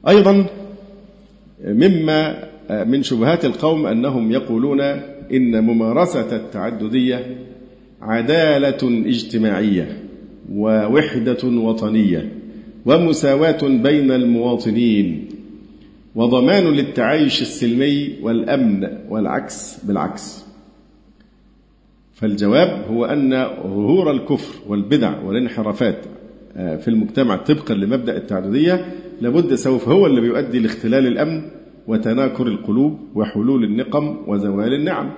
Speaker 1: أيضا مما من شبهات القوم أنهم يقولون إن ممارسة التعددية عدالة اجتماعية. ووحدة وطنية ومساواة بين المواطنين وضمان للتعايش السلمي والأمن والعكس بالعكس. فالجواب هو أن ظهور الكفر والبدع والانحرافات آه، في المجتمع طبقا لمبدأ التعدديه لابد سوف هو اللي بيؤدي لاختلال الأمن وتناكر القلوب وحلول النقم وزوال النعم.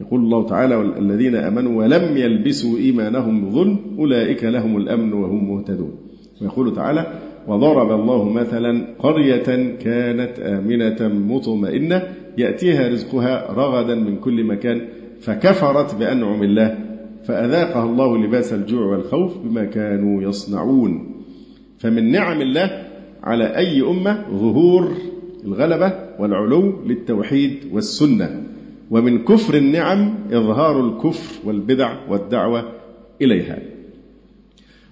Speaker 1: يقول الله تعالى الذين آمنوا ولم يلبسوا إيمانهم بظلم أولئك لهم الأمن وهم مهتدون. ويقول تعالى وضرب الله مثلا قرية كانت آمنة مطمئنة يأتيها رزقها رغدا من كل مكان فكفرت بأنعم الله فأذاقها الله لباس الجوع والخوف بما كانوا يصنعون. فمن نعم الله على أي أمة ظهور الغلبة والعلو للتوحيد والسنة. ومن كفر النعم إظهار الكفر والبدع والدعوة إليها.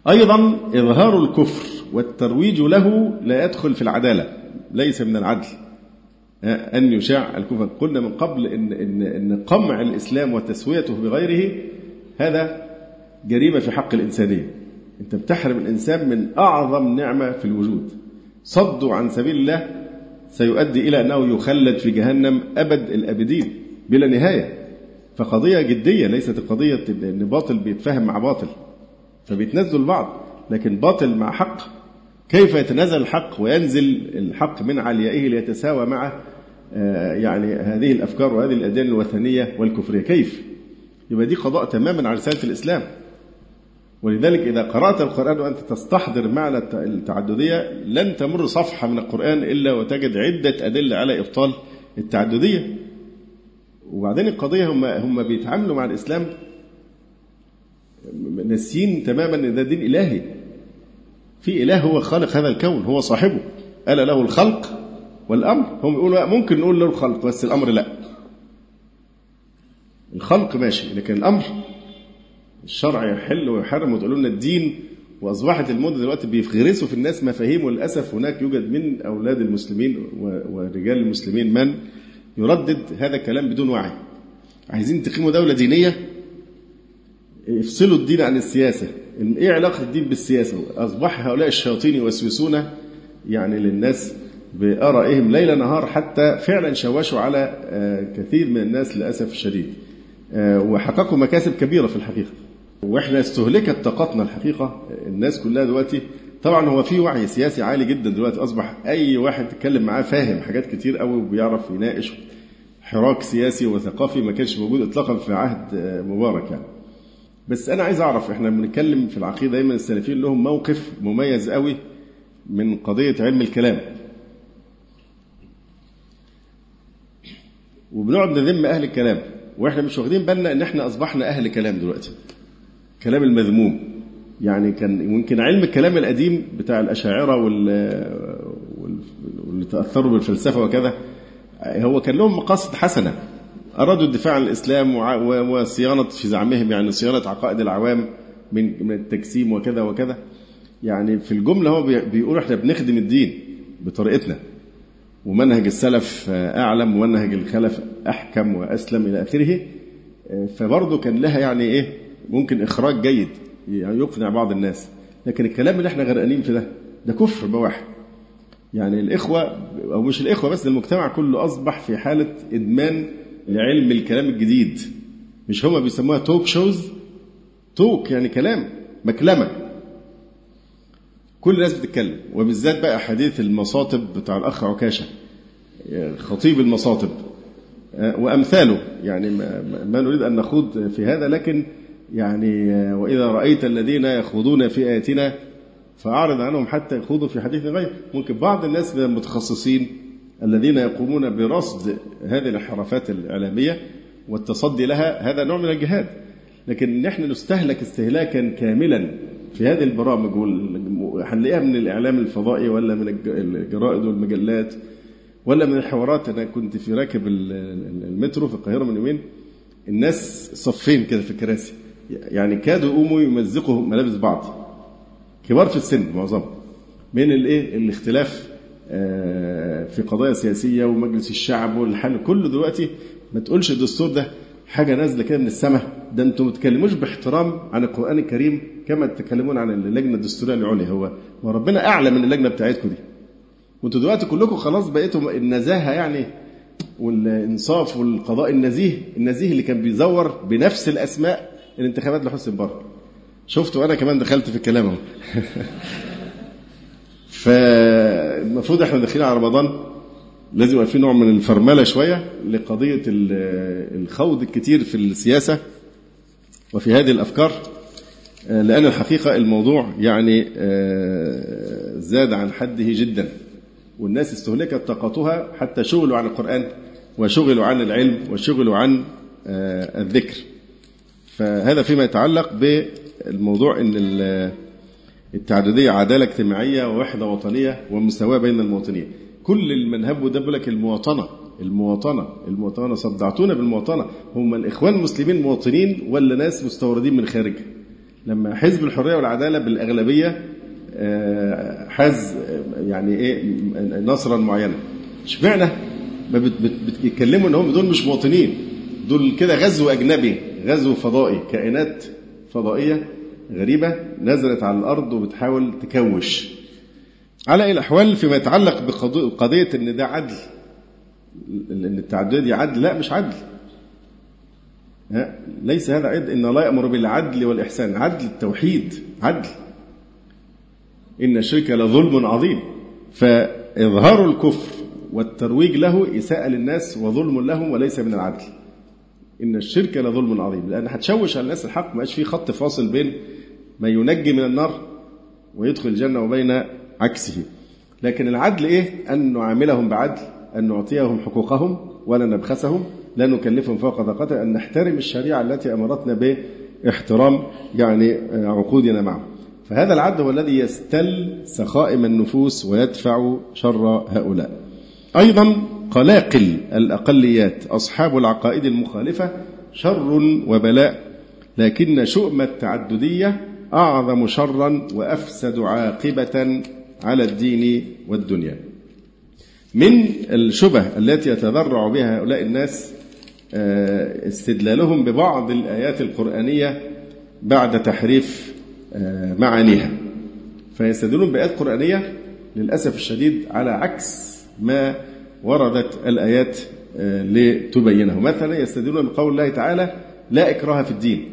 Speaker 1: أيضا إظهار الكفر والترويج له لا يدخل في العدالة ليس من العدل. أن يشاع الكفر. قلنا من قبل إن, إن, إن قمع الإسلام وتسويته بغيره هذا جريمة في حق الإنسانية. أنت بتحرم الإنسان من أعظم نعمة في الوجود. صدوا عن سبيل الله سيؤدي إلى أنه يخلد في جهنم أبد الأبدين. بلا نهاية. فقضية جدية ليست القضية أن باطل بيتفاهم مع باطل فبيتنازلوا البعض لكن باطل مع حق. كيف يتنازل الحق وينزل الحق من عليائه ليتساوى مع آه، يعني هذه الأفكار وهذه الأديان الوثنية والكفرية. كيف؟ يبقى دي قضاء تماما على رسالة الإسلام. ولذلك إذا قرأت القرآن وأنت تستحضر معنى التعددية لن تمر صفحة من القرآن إلا وتجد عدة أدلة على إبطال التعددية. وبعدين القضية هم هم بيتعاملوا مع الإسلام ناسيين تماما إن ده دين إلهي. في إله هو خالق هذا الكون هو صاحبه. ألا له الخلق والأمر. هم يقولوا ممكن نقول له الخلق بس الأمر لا. الخلق ماشي لكن الأمر الشرع يحل ويحرم وتقولوا لنا الدين وأصبحت المدة دلوقتي بيغرسوا في الناس مفاهيم وللأسف هناك يوجد من أولاد المسلمين ورجال المسلمين من يردد هذا الكلام بدون وعي. عايزين تقيموا دولة دينية؟ افصلوا الدين عن السياسة. إيه علاقة الدين بالسياسة؟ أصبح هؤلاء الشياطين يوسوسون يعني للناس بآرائهم ليل نهار حتى فعلا شوشوا على آه، كثير من الناس للأسف الشديد. آه، وحققوا مكاسب كبيرة في الحقيقة. وإحنا استهلكت طاقتنا الحقيقة. الناس كلها دلوقتي طبعا هو في وعي سياسي عالي جدا دلوقتي أصبح أي واحد تتكلم معاه فاهم حاجات كتير قوي وبيعرف يناقش حراك سياسي وثقافي ما كانش موجود إطلاقا في عهد مبارك يعني. بس أنا عايز أعرف إحنا بنتكلم في العقيدة دايما السلفيين لهم موقف مميز قوي من قضية علم الكلام. وبنقعد نذم أهل الكلام وإحنا مش واخدين بالنا إن إحنا أصبحنا أهل كلام دلوقتي كلام المذموم. يعني كان يمكن علم الكلام القديم بتاع الأشاعرة وال واللي تأثروا بالفلسفة وكذا هو كان لهم مقاصد حسنة. أرادوا الدفاع عن الإسلام وصيانة في زعمهم يعني صيانة عقائد العوام من من التجسيم وكذا وكذا. يعني في الجملة هو بيقول إحنا بنخدم الدين بطريقتنا. ومنهج السلف أعلم ومنهج الخلف أحكم وأسلم إلى آخره. فبرضه كان لها يعني إيه ممكن إخراج جيد. يقنع بعض الناس. لكن الكلام اللي إحنا غرقانين في ده ده كفر بواحد. يعني الإخوة أو مش الإخوة بس المجتمع كله أصبح في حالة إدمان لعلم الكلام الجديد. مش هما بيسموها توك شوز توك يعني كلام مكلمة. كل الناس بتتكلم وبالذات بقى حديث المصاطب بتاع الأخ عكاشة. خطيب المصاطب. وأمثاله. يعني ما نريد أن نخوض في هذا لكن يعني وإذا رأيت الذين يخوضون في آياتنا فأعرض عنهم حتى يخوضوا في حديث غير ممكن بعض الناس من المتخصصين الذين يقومون برصد هذه الانحرافات الإعلامية والتصدي لها هذا نوع من الجهاد. لكن نحن نستهلك استهلاكا كاملا في هذه البرامج هنلاقيها من الإعلام الفضائي ولا من الجرائد والمجلات ولا من الحوارات. أنا كنت في راكب المترو في القاهرة من يومين. الناس صفين كده في الكراسي. يعني كادوا يقوموا يمزقوا ملابس بعض. كبار في السن معظمهم من الايه؟ الاختلاف في قضايا سياسية ومجلس الشعب والحل. كله دلوقتي ما تقولش الدستور ده حاجة نازلة كده من السماء. ده أنتم ما تتكلموش باحترام عن القرآن الكريم كما تتكلمون عن اللجنة الدستورية العليا هو. وربنا اعلى من اللجنة بتاعتكم دي. وانتوا دلوقتي كلكم خلاص بقيتوا النزاهة يعني والإنصاف والقضاء النزيه النزيه اللي كان بيزور بنفس الأسماء. الانتخابات لحسن مبارك شفتوا أنا كمان دخلت في الكلام أهو. فالمفروض إحنا داخلين على رمضان. لازم يبقى في نوع من الفرملة شوية لقضية الخوض الكتير في السياسة وفي هذه الأفكار. لأن الحقيقة الموضوع يعني زاد عن حده جدا. والناس استهلكت طاقتها حتى شغلوا عن القرآن وشغلوا عن العلم وشغلوا عن الذكر. فهذا فيما يتعلق بالموضوع إن التعددية عدالة اجتماعية ووحدة وطنية ومساواه بين المواطنين. كل المنهب ده بيقول لك المواطنة المواطنة المواطنة صدعتونا بالمواطنة. هم الإخوان المسلمين مواطنين ولا ناس مستوردين من خارج؟ لما حزب الحرية والعدالة بالأغلبية حاز يعني إيه نصرا معينا. اشمعنى؟ ما بيتكلموا إن هم دول مش مواطنين. دول كده غزو أجنبي. غزو فضائي كائنات فضائية غريبة نزلت على الأرض وبتحاول تكوش. على أي الأحوال فيما يتعلق بقضيه إن ده عدل ان التعدديه دي عدل لا مش عدل. ليس هذا عدل إن الله يأمر بالعدل والإحسان. عدل التوحيد عدل. إن الشرك لظلم عظيم. فإظهار الكفر والترويج له إساءة للناس وظلم لهم وليس من العدل. إن الشرك لظلم عظيم. لأن هتشوش على الناس الحق ما في خط فاصل بين ما ينجي من النار ويدخل الجنة وبين عكسه. لكن العدل إيه؟ أن نعاملهم بعدل أن نعطيهم حقوقهم ولا نبخسهم. لا نكلفهم فوق طاقتهم. أن نحترم الشريعة التي أمرتنا باحترام يعني عقودنا معهم فهذا العدل هو الذي يستل سخائم النفوس ويدفع شر هؤلاء. أيضا قلاقل الأقليات أصحاب العقائد المخالفة شر وبلاء لكن شؤم التعددية أعظم شرا وأفسد عاقبة على الدين والدنيا. من الشبه التي يتذرع بها هؤلاء الناس استدلالهم ببعض الآيات القرآنية بعد تحريف معانيها. فيستدلون بآيات قرآنية للأسف الشديد على عكس ما وردت الآيات لتبينه، مثلا يستدلون بقول الله تعالى: لا إكراه في الدين.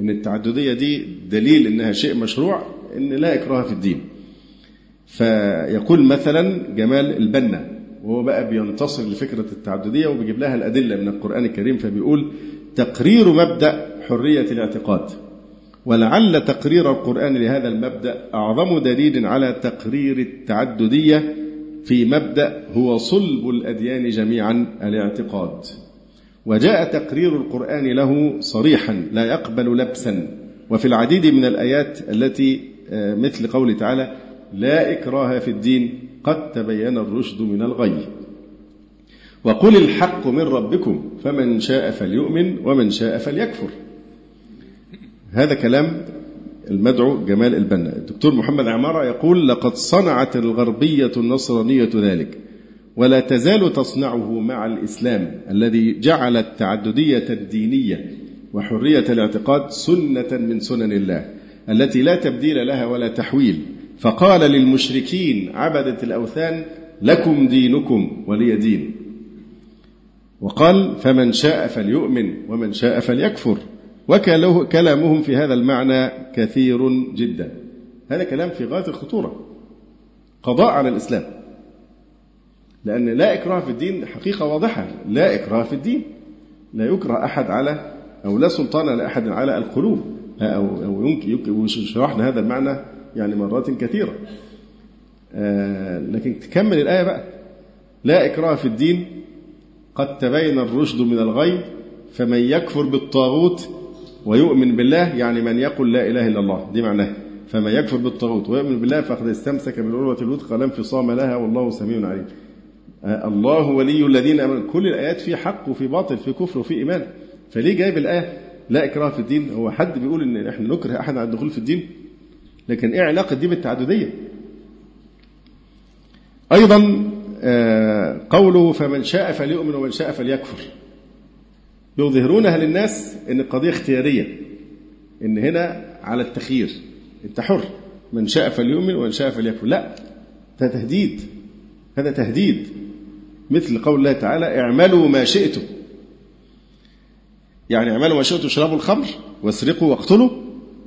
Speaker 1: إن التعددية دي دليل إنها شيء مشروع إن لا إكراه في الدين. فيقول مثلا جمال البنا وهو بقى بينتصر لفكرة التعددية وبيجيب لها الأدلة من القرآن الكريم فبيقول تقرير مبدأ حرية الاعتقاد ولعل تقرير القرآن لهذا المبدأ أعظم دليل على تقرير التعددية في مبدأ هو صلب الأديان جميعا الاعتقاد. وجاء تقرير القرآن له صريحا لا يقبل لبسا. وفي العديد من الآيات التي آه، مثل قوله تعالى لا إكراه في الدين قد تبين الرشد من الغي وقل الحق من ربكم فمن شاء فليؤمن ومن شاء فليكفر هذا كلام المدعو جمال البنا. الدكتور محمد عمارة يقول لقد صنعت الغربية النصرانية ذلك ولا تزال تصنعه مع الإسلام الذي جعل التعددية الدينية وحرية الاعتقاد سنة من سنن الله التي لا تبديل لها ولا تحويل. فقال للمشركين عبدة الأوثان لكم دينكم ولي دين. وقال فمن شاء فليؤمن ومن شاء فليكفر. وكلامهم في هذا المعنى كثير جدا. هذا كلام في غاية الخطورة. قضاء على الإسلام. لأن لا إكراه في الدين حقيقة واضحة. لا إكراه في الدين. لا يكره أحد على أو لا سلطان لأحد على القلوب. أو أو يمكن شرحنا هذا المعنى يعني مرات كثيرة. آه لكن تكمل الآية بقى. لا إكراه في الدين. قد تبين الرشد من الغي فمن يكفر بالطاغوت ويؤمن بالله يعني من يقول لا إله إلا الله. دي معناها. فمن يكفر بالطاغوت ويؤمن بالله فقد استمسك بالعروة الوثقى لا انفصام لها والله سميع عليم. آه، الله ولي الذين آمنوا. كل الآيات في حق وفي باطل في كفر وفي إيمان. فليه جايب الآية؟ لا إكراه في الدين. هو حد بيقول إن إحنا نكره أحد على الدخول في الدين؟ لكن إيه علاقة دي بالتعددية؟ أيضا آه، قوله فمن شاء فليؤمن ومن شاء فليكفر. يظهرونها للناس إن القضية اختيارية إن هنا على التخيير أنت حر من شاء فليؤمن ومن شاء فليكفر. لا ده تهديد هذا تهديد. مثل قول الله تعالى اعملوا ما شئتم. يعني اعملوا ما شئتم اشربوا الخمر واسرقوا واقتلوا.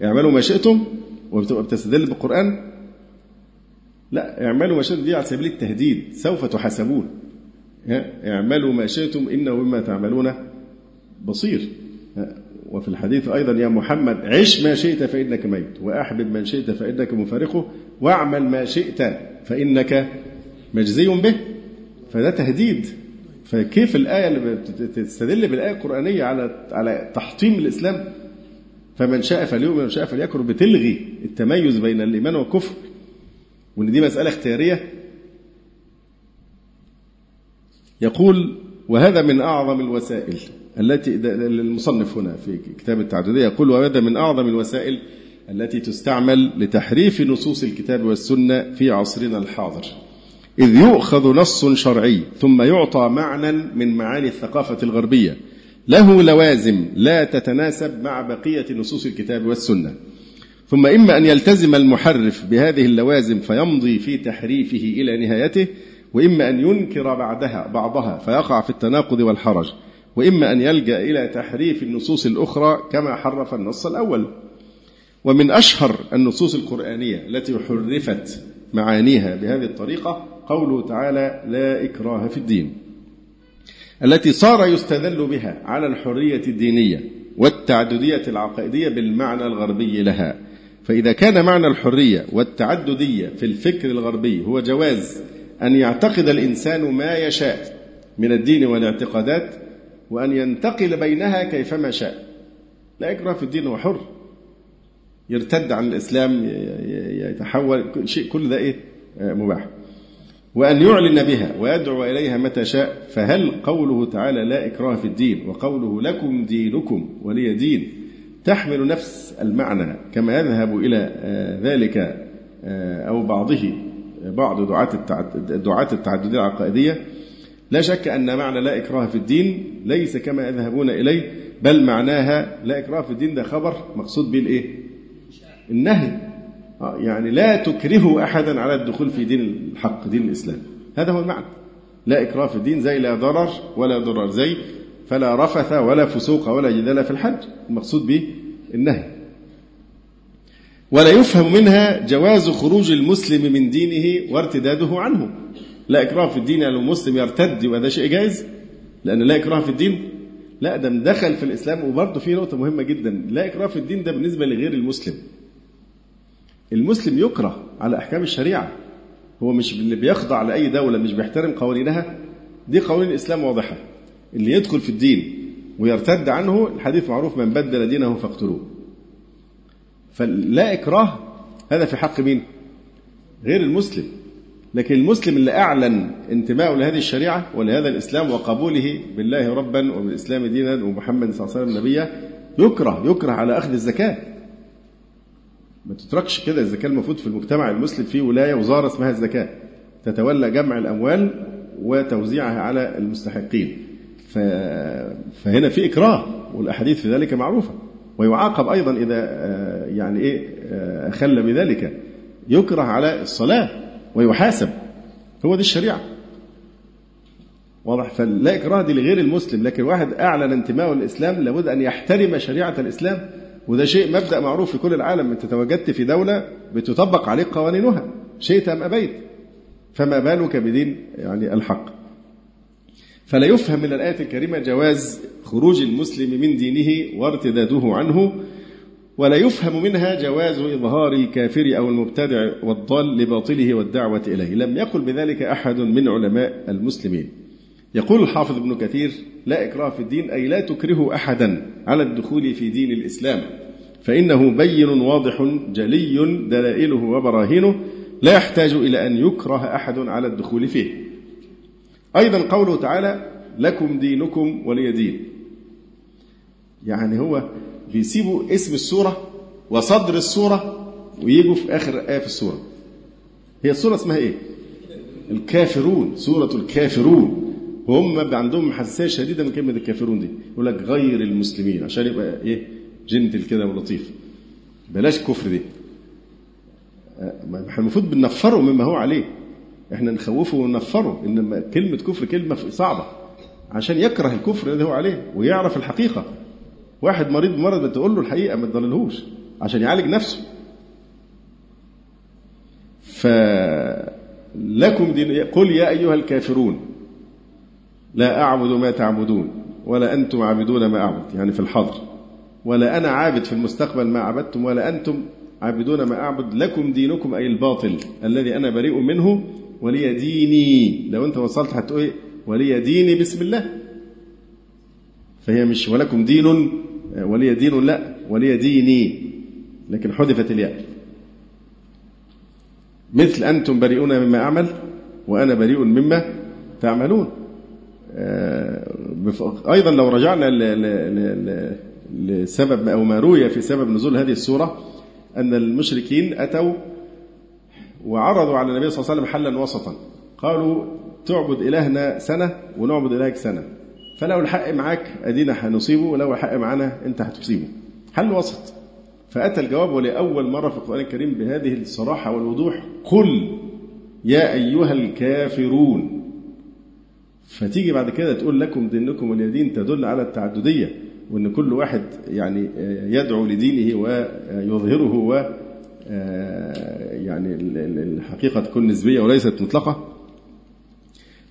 Speaker 1: اعملوا ما شئتم وبتبقى بتستدل بالقرآن. لا اعملوا ما شئتم دي على سبيل التهديد سوف تحاسبون. اعملوا ما شئتم إنه بما تعملون بصير. وفي الحديث أيضا يا محمد عش ما شئت فإنك ميت وأحبب من شئت فإنك مفارقه واعمل ما شئت فإنك مجزي به. فده تهديد. فكيف الآية اللي تستدل بالآية القرآنية على على تحطيم الإسلام؟ فمن شاء فليؤمن ومن شاء فليكفر بتلغي التميز بين الإيمان والكفر. وإن دي مسألة اختيارية. يقول وهذا من أعظم الوسائل. التي المصنف هنا في كتاب التعددية يقول وهذا من أعظم الوسائل التي تستعمل لتحريف نصوص الكتاب والسنة في عصرنا الحاضر. إذ يؤخذ نص شرعي ثم يعطى معنى من معاني الثقافة الغربية. له لوازم لا تتناسب مع بقية نصوص الكتاب والسنة. ثم إما أن يلتزم المحرف بهذه اللوازم فيمضي في تحريفه إلى نهايته وإما أن ينكر بعدها بعضها فيقع في التناقض والحرج. وإما أن يلجأ إلى تحريف النصوص الأخرى كما حرف النص الأول. ومن أشهر النصوص القرآنية التي حرفت معانيها بهذه الطريقة قوله تعالى لا إكراه في الدين التي صار يستدل بها على الحرية الدينية والتعددية العقائدية بالمعنى الغربي لها. فإذا كان معنى الحرية والتعددية في الفكر الغربي هو جواز أن يعتقد الإنسان ما يشاء من الدين والاعتقادات وأن ينتقل بينها كيفما شاء. لا إكراه في الدين هو حر. يرتد عن الإسلام يتحول شيء كل ده إيه؟ مباح. وأن يعلن بها ويدعو إليها متى شاء. فهل قوله تعالى لا إكراه في الدين وقوله لكم دينكم ولي دين تحمل نفس المعنى كما يذهب إلى آه، ذلك آه، أو بعضه بعض دعاة التعددية العقائدية؟ لا شك أن معنى لا إكراه في الدين ليس كما يذهبون إليه بل معناها لا إكراه في الدين ده خبر مقصود به الإيه؟ النهي. آه، يعني لا تكرهوا أحدا على الدخول في دين الحق دين الإسلام. هذا هو المعنى. لا إكراه في الدين زي لا ضرر ولا ضرر زي فلا رفث ولا فسوق ولا جدال في الحج المقصود به النهي. ولا يفهم منها جواز خروج المسلم من دينه وارتداده عنه. لا إكراه في الدين يعني المسلم يرتد وهذا شيء جائز. لأن لا إكراه في الدين لا ده دخل في الإسلام. وبرضه في نقطة مهمة جدا لا إكراه في الدين ده بالنسبة لغير المسلم. المسلم يكره على أحكام الشريعة. هو مش اللي بيخضع لأي دولة مش بيحترم قوانينها. دي قوانين الإسلام واضحة. اللي يدخل في الدين ويرتد عنه الحديث معروف من بدل دينه فاقتلوه. فلا إكراه هذا في حق مين؟ غير المسلم. لكن المسلم اللي أعلن انتمائه لهذه الشريعة ولهذا الإسلام وقبوله بالله ربا وبالإسلام دينا ومحمد صلى الله عليه وسلم نبيا يكره يكره على أخذ الزكاة. ما تتركش كده الزكاة المفروض في المجتمع المسلم في ولاية وزارة اسمها الزكاة. تتولى جمع الأموال وتوزيعها على المستحقين. فهنا في إكراه والأحاديث في ذلك معروفة. ويعاقب أيضا إذا آه، يعني إيه آه، أخل بذلك. يكره على الصلاة. ويحاسب. هو دي الشريعة. واضح؟ فلا إكراه دي لغير المسلم لكن واحد أعلن انتمائه للإسلام لابد أن يحترم شريعة الإسلام وده شيء مبدأ معروف في كل العالم. أنت تواجدت في دولة بتطبق عليك قوانينها شئت أم أبيت فما بالك بدين يعني الحق؟ فلا يفهم من الآية الكريمة جواز خروج المسلم من دينه وارتداده عنه ولا يفهم منها جواز إظهار الكافر أو المبتدع والضال لباطله والدعوة إليه. لم يقل بذلك أحد من علماء المسلمين. يقول الحافظ ابن كثير لا إكراه في الدين أي لا تكره أحدا على الدخول في دين الإسلام. فإنه بين واضح جلي دلائله وبراهينه. لا يحتاج إلى أن يكره أحد على الدخول فيه. أيضا قوله تعالى لكم دينكم ولي دين. يعني هو بيسيبوا اسم السورة وصدر السورة ويجوا في آخر آية في السورة. هي السورة اسمها إيه؟ الكافرون سورة الكافرون. وهم عندهم حساسية شديدة من كلمة الكافرون دي. يقول لك غير المسلمين عشان يبقى إيه؟ جنتل كده ولطيف. بلاش كفر دي. إحنا المفروض بننفره مما هو عليه. إحنا نخوفه وننفره. إن كلمة كفر كلمة صعبة. عشان يكره الكفر الذي هو عليه ويعرف الحقيقة. واحد مريض بمرض بتقول له الحقيقة ما تضللهوش عشان يعالج نفسه. فلكم دين قل يا أيها الكافرون لا أعبد ما تعبدون ولا أنتم عابدون ما أعبد يعني في الحاضر ولا أنا عابد في المستقبل ما عبدتم ولا أنتم عابدون ما أعبد. لكم دينكم أي الباطل الذي أنا بريء منه ولي ديني. لو أنت وصلت هتقول إيه؟ ولي ديني بسم الله. فهي مش ولكم دين ولي دين لا ولي ديني. لكن حذفت الياء. مثل أنتم بريئون مما أعمل وأنا بريء مما تعملون. آه، أيضا لو رجعنا لسبب أو ما روي في سبب نزول هذه السورة أن المشركين أتوا وعرضوا على النبي صلى الله عليه وسلم حلا وسطا. قالوا تعبد إلهنا سنة ونعبد إلهك سنة. فلو الحق معاك أدينا هنصيبه ولو الحق معانا أنت هتصيبه. حل وسط. فأتى الجواب ولأول مرة في القرآن الكريم بهذه الصراحة والوضوح قل يا أيها الكافرون. فتيجي بعد كده تقول لكم دينكم ولي تدل على التعددية وأن كل واحد يعني يدعو لدينه ويظهره و يعني الحقيقة تكون نسبية وليست مطلقة.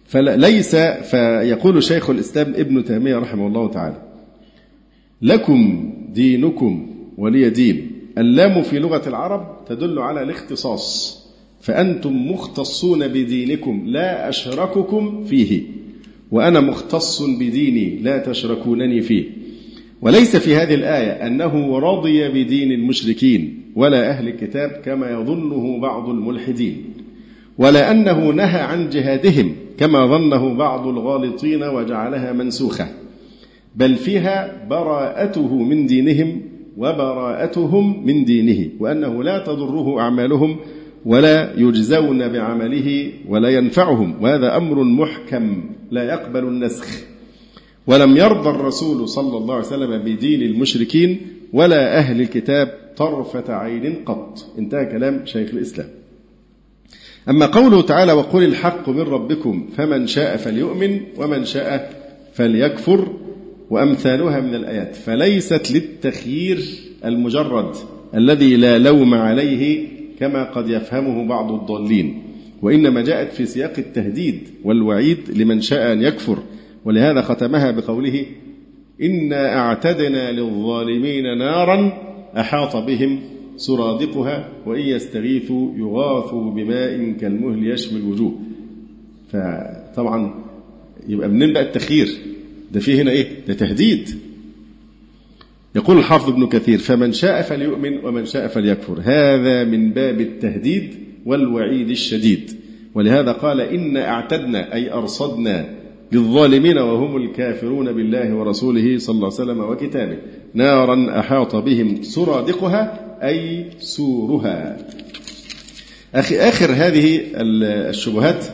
Speaker 1: فليس فيقول شيخ الإسلام ابن تيمية رحمه الله تعالى لكم دينكم ولي دين اللام في لغة العرب تدل على الاختصاص فأنتم مختصون بدينكم لا أشرككم فيه وأنا مختص بديني لا تشركونني فيه. وليس في هذه الآية أنه رضي بدين المشركين ولا أهل الكتاب كما يظنه بعض الملحدين ولا أنه نهى عن جهادهم كما ظنه بعض الغالطين وجعلها منسوخة. بل فيها براءته من دينهم وبراءتهم من دينه وأنه لا تضره أعمالهم ولا يجزون بعمله ولا ينفعهم وهذا أمر محكم لا يقبل النسخ. ولم يرضى الرسول صلى الله عليه وسلم بدين المشركين ولا أهل الكتاب طرفة عين قط. انتهى كلام شيخ الإسلام. أما قوله تعالى وقل الحق من ربكم فمن شاء فليؤمن ومن شاء فليكفر وأمثالها من الآيات. فليست للتخيير المجرد الذي لا لوم عليه كما قد يفهمه بعض الضالين وإنما جاءت في سياق التهديد والوعيد لمن شاء أن يكفر. ولهذا ختمها بقوله إنا أعتدنا للظالمين نارا أحاط بهم سرادقها وإن يستغيثوا يغاثوا بماء كالمهل يشوي الوجوه. فطبعا يبقى منين بقى التخيير. ده فيه هنا إيه؟ ده تهديد. يقول الحافظ ابن كثير فمن شاء فليؤمن ومن شاء فليكفر. هذا من باب التهديد والوعيد الشديد. ولهذا قال إن أعتدنا أي أرصدنا للظالمين وهم الكافرون بالله ورسوله صلى الله عليه وسلم وكتابه. نارا أحاط بهم سرادقها أي سورها. أخي آخر هذه الشبهات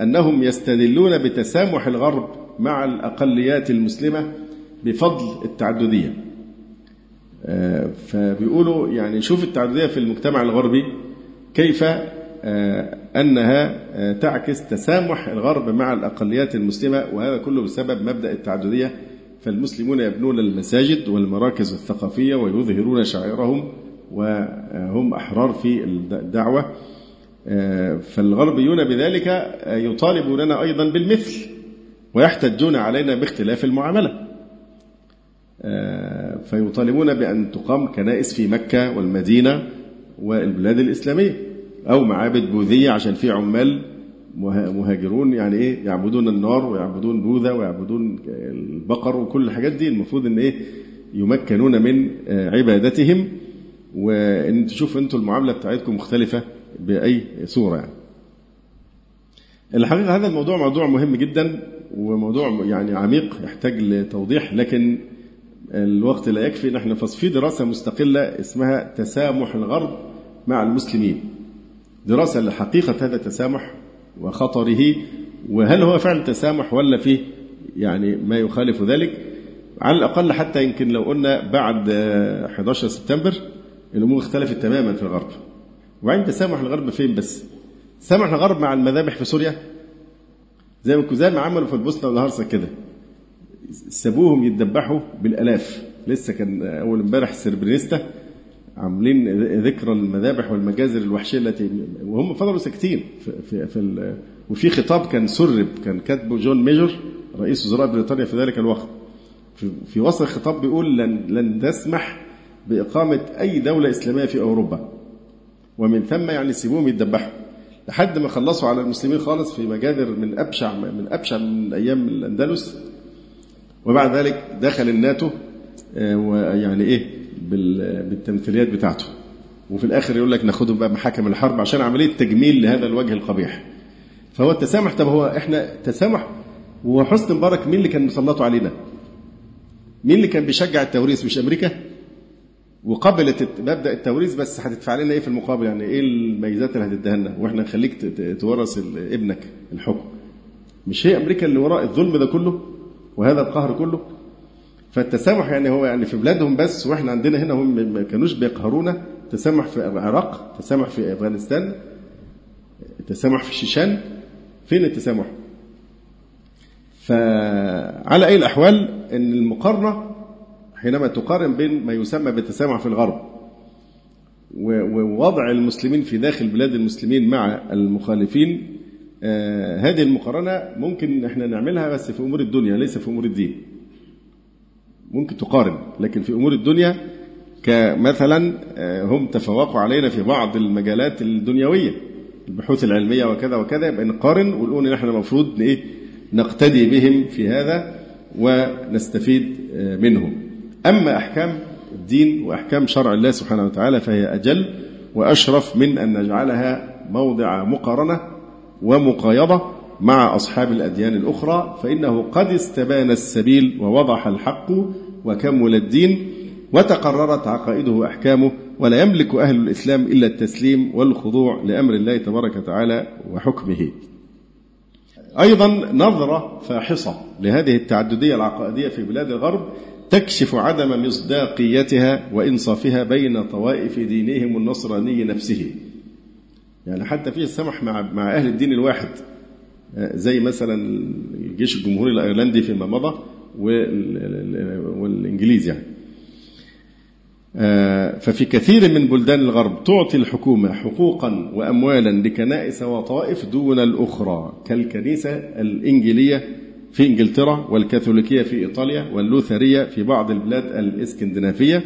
Speaker 1: أنهم يستدلون بتسامح الغرب مع الأقليات المسلمة بفضل التعددية. آه، فبيقولوا يعني شوف التعددية في المجتمع الغربي كيف آه، أنها آه، تعكس تسامح الغرب مع الأقليات المسلمة وهذا كله بسبب مبدأ التعددية فالمسلمون يبنون المساجد والمراكز الثقافية ويظهرون شعائرهم وهم أحرار في الدعوة. فالغربيون بذلك يطالبوننا أيضا بالمثل ويحتجون علينا باختلاف المعاملة. فيطالبون بأن تقام كنائس في مكة والمدينة والبلاد الإسلامية أو معابد بوذية عشان في عمال مهاجرون يعني إيه؟ يعبدون النار ويعبدون بوذا ويعبدون البقر وكل الحاجات دي. المفروض إن إيه؟ يمكنون من عبادتهم. وإن تشوف أنتم المعاملة بتاعتكم مختلفة بأي صورة يعني. الحقيقة هذا الموضوع موضوع مهم جدا وموضوع يعني عميق يحتاج لتوضيح. لكن الوقت لا يكفي. نحن في دراسة مستقلة اسمها تسامح الغرب مع المسلمين. دراسة لحقيقة هذا التسامح وخطره وهل هو فعلا تسامح ولا فيه يعني ما يخالف ذلك؟ على الأقل حتى يمكن لو قلنا بعد 11 سبتمبر الأمور اختلفت تماما في الغرب. وبعدين تسامح الغرب فين بس؟ تسامح الغرب مع المذابح في سوريا؟ زي ما ما عملوا في البوسنة والهرسك كده. سابوهم يتذبحوا بالألاف. لسه كان أول امبارح سربرينيستا عاملين ذكرى المذابح والمجازر الوحشية التي وهم فضلوا ساكتين في, في, في وفي خطاب كان سرب كان كاتبه جون ميجر رئيس وزراء بريطانيا في ذلك الوقت. في, في وسط الخطاب بيقول لن لن تسمح بإقامة أي دولة إسلامية في أوروبا. ومن ثم يعني سيبوهم يتذبحوا لحد ما خلصوا على المسلمين خالص في مجازر من ابشع من أبشع من أيام الأندلس. وبعد ذلك دخل الناتو آه، ويعني إيه بالتمثيليات بتاعته. وفي الآخر يقول لك ناخدهم بقى محاكم الحرب عشان عملية تجميل لهذا الوجه القبيح. فهو التسامح طب هو إحنا تسامح وحسن مبارك مين اللي كان مسلطه علينا؟ مين اللي كان بيشجع التوريث؟ مش أمريكا؟ وقبلت مبدأ التوريث بس هتدفع لنا إيه في المقابل؟ يعني إيه الميزات اللي هتديها لنا وإحنا نخليك تورث ابنك الحكم. مش هي أمريكا اللي وراء الظلم ده كله؟ وهذا القهر كله؟ فالتسامح يعني هو يعني في بلادهم بس وإحنا عندنا هنا هم ما كانوش بيقهرونا. تسامح في العراق تسامح في أفغانستان تسامح في الشيشان فين التسامح؟ فعلى أي الأحوال إن المقارنة حينما تقارن بين ما يسمى بالتسامح في الغرب ووضع المسلمين في داخل بلاد المسلمين مع المخالفين آه، هذه المقارنة ممكن إحنا نعملها بس في أمور الدنيا ليس في أمور الدين. ممكن تقارن لكن في أمور الدنيا كمثلا آه، هم تفوقوا علينا في بعض المجالات الدنيوية البحوث العلمية وكذا وكذا يبقى نقارن ونقول إن إحنا المفروض إيه نقتدي بهم في هذا ونستفيد آه، منهم. أما أحكام الدين وأحكام شرع الله سبحانه وتعالى فهي أجل وأشرف من أن نجعلها موضع مقارنة ومقايضة مع أصحاب الأديان الأخرى فإنه قد استبان السبيل ووضح الحق وكمل الدين وتقررت عقائده وأحكامه ولا يملك أهل الإسلام إلا التسليم والخضوع لأمر الله تبارك وتعالى وحكمه. أيضا نظرة فاحصة لهذه التعددية العقائدية في بلاد الغرب تكشف عدم مصداقيتها وإنصافها بين طوائف دينهم النصراني نفسه. يعني حتى في السمح مع مع أهل الدين الواحد زي مثلا الجيش الجمهوري الأيرلندي فيما مضى والإنجليز يعني. آه، ففي كثير من بلدان الغرب تعطي الحكومة حقوقا وأموالا لكنائس وطائف دون الأخرى كالكنيسة الإنجيلية في إنجلترا والكاثوليكية في إيطاليا واللوثرية في بعض البلاد الإسكندنافية.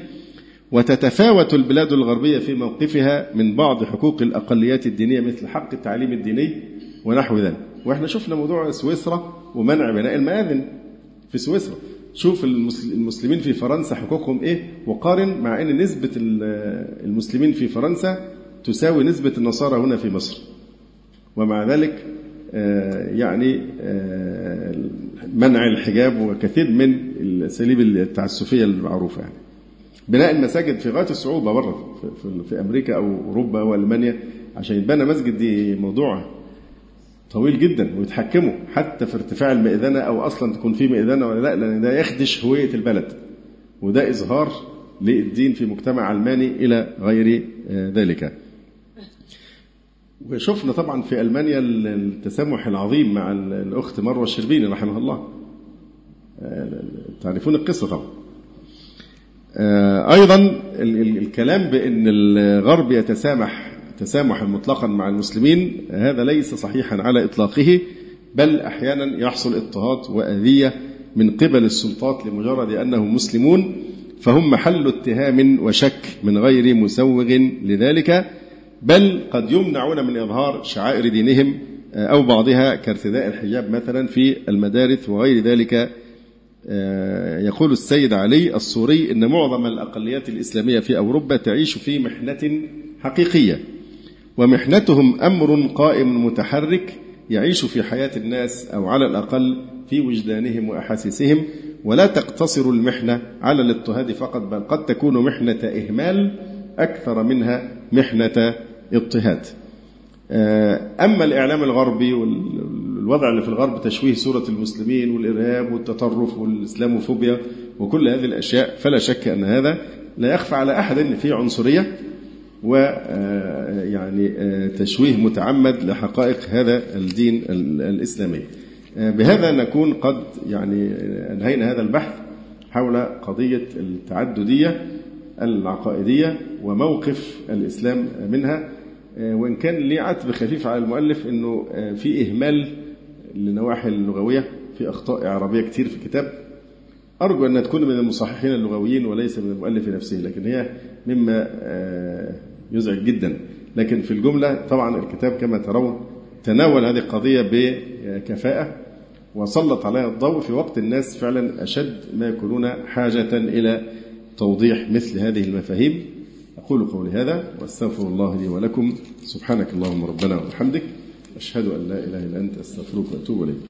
Speaker 1: وتتفاوت البلاد الغربية في موقفها من بعض حقوق الأقليات الدينية مثل حق التعليم الديني ونحو ذلك. وإحنا شفنا موضوع سويسرا ومنع بناء المآذن في سويسرا. شوف المسلمين في فرنسا حقوقهم إيه؟ وقارن مع أن نسبة المسلمين في فرنسا تساوي نسبة النصارى هنا في مصر. ومع ذلك يعني منع الحجاب وكثير من الأساليب التعسفية المعروفة يعني. بناء المساجد في غاية الصعوبة بره في أمريكا أو أوروبا وألمانيا عشان يتبنى مسجد دي موضوع طويل جدا ويتحكموا حتى في ارتفاع المئذنة أو أصلا تكون في مئذنة ولا لأ لأن ده يخدش هوية البلد. وده إظهار للدين في مجتمع علماني إلى غير ذلك. وشفنا طبعا في ألمانيا التسامح العظيم مع الأخت مروة الشربيني رحمها الله. تعرفون القصة طبعا. أيضا الكلام بأن الغرب يتسامح تسامحا مطلقا مع المسلمين هذا ليس صحيحا على إطلاقه بل أحيانا يحصل اضطهاد وأذية من قبل السلطات لمجرد أنهم مسلمون فهم محل اتهام وشك من غير مسوغ لذلك بل قد يمنعون من إظهار شعائر دينهم أو بعضها كارتداء الحجاب مثلا في المدارس وغير ذلك. يقول السيد علي الصوري إن معظم الأقليات الإسلامية في أوروبا تعيش في محنة حقيقية. ومحنتهم أمر قائم متحرك يعيش في حياة الناس أو على الأقل في وجدانهم وأحاسيسهم. ولا تقتصر المحنة على الاضطهاد فقط بل قد تكون محنة إهمال أكثر منها محنة اضطهاد. أما الإعلام الغربي والوضع اللي في الغرب تشويه صورة المسلمين والإرهاب والتطرف والإسلاموفوبيا وكل هذه الأشياء فلا شك أن هذا لا يخفى على أحد أن فيه عنصرية. ويعني تشويه متعمد لحقائق هذا الدين الإسلامي. بهذا نكون قد يعني أنهينا هذا البحث حول قضية التعددية العقائدية وموقف الإسلام منها. وإن كان لي عتب خفيف على المؤلف أنه في إهمال للنواحي اللغوية في أخطاء إعرابية كتير في الكتاب. أرجو أنها تكون من المصححين اللغويين وليس من المؤلف نفسه لكن هي مما يزعج جدا. لكن في الجملة طبعا الكتاب كما ترون تناول هذه القضية بكفاءة وسلط عليها الضوء في وقت الناس فعلا أشد ما يكونون حاجة إلى توضيح مثل هذه المفاهيم. أقول قولي هذا وأستغفر الله لي ولكم. سبحانك اللهم ربنا وبحمدك. أشهد أن لا إله إلا أنت أستغفرك وأتوب إليك.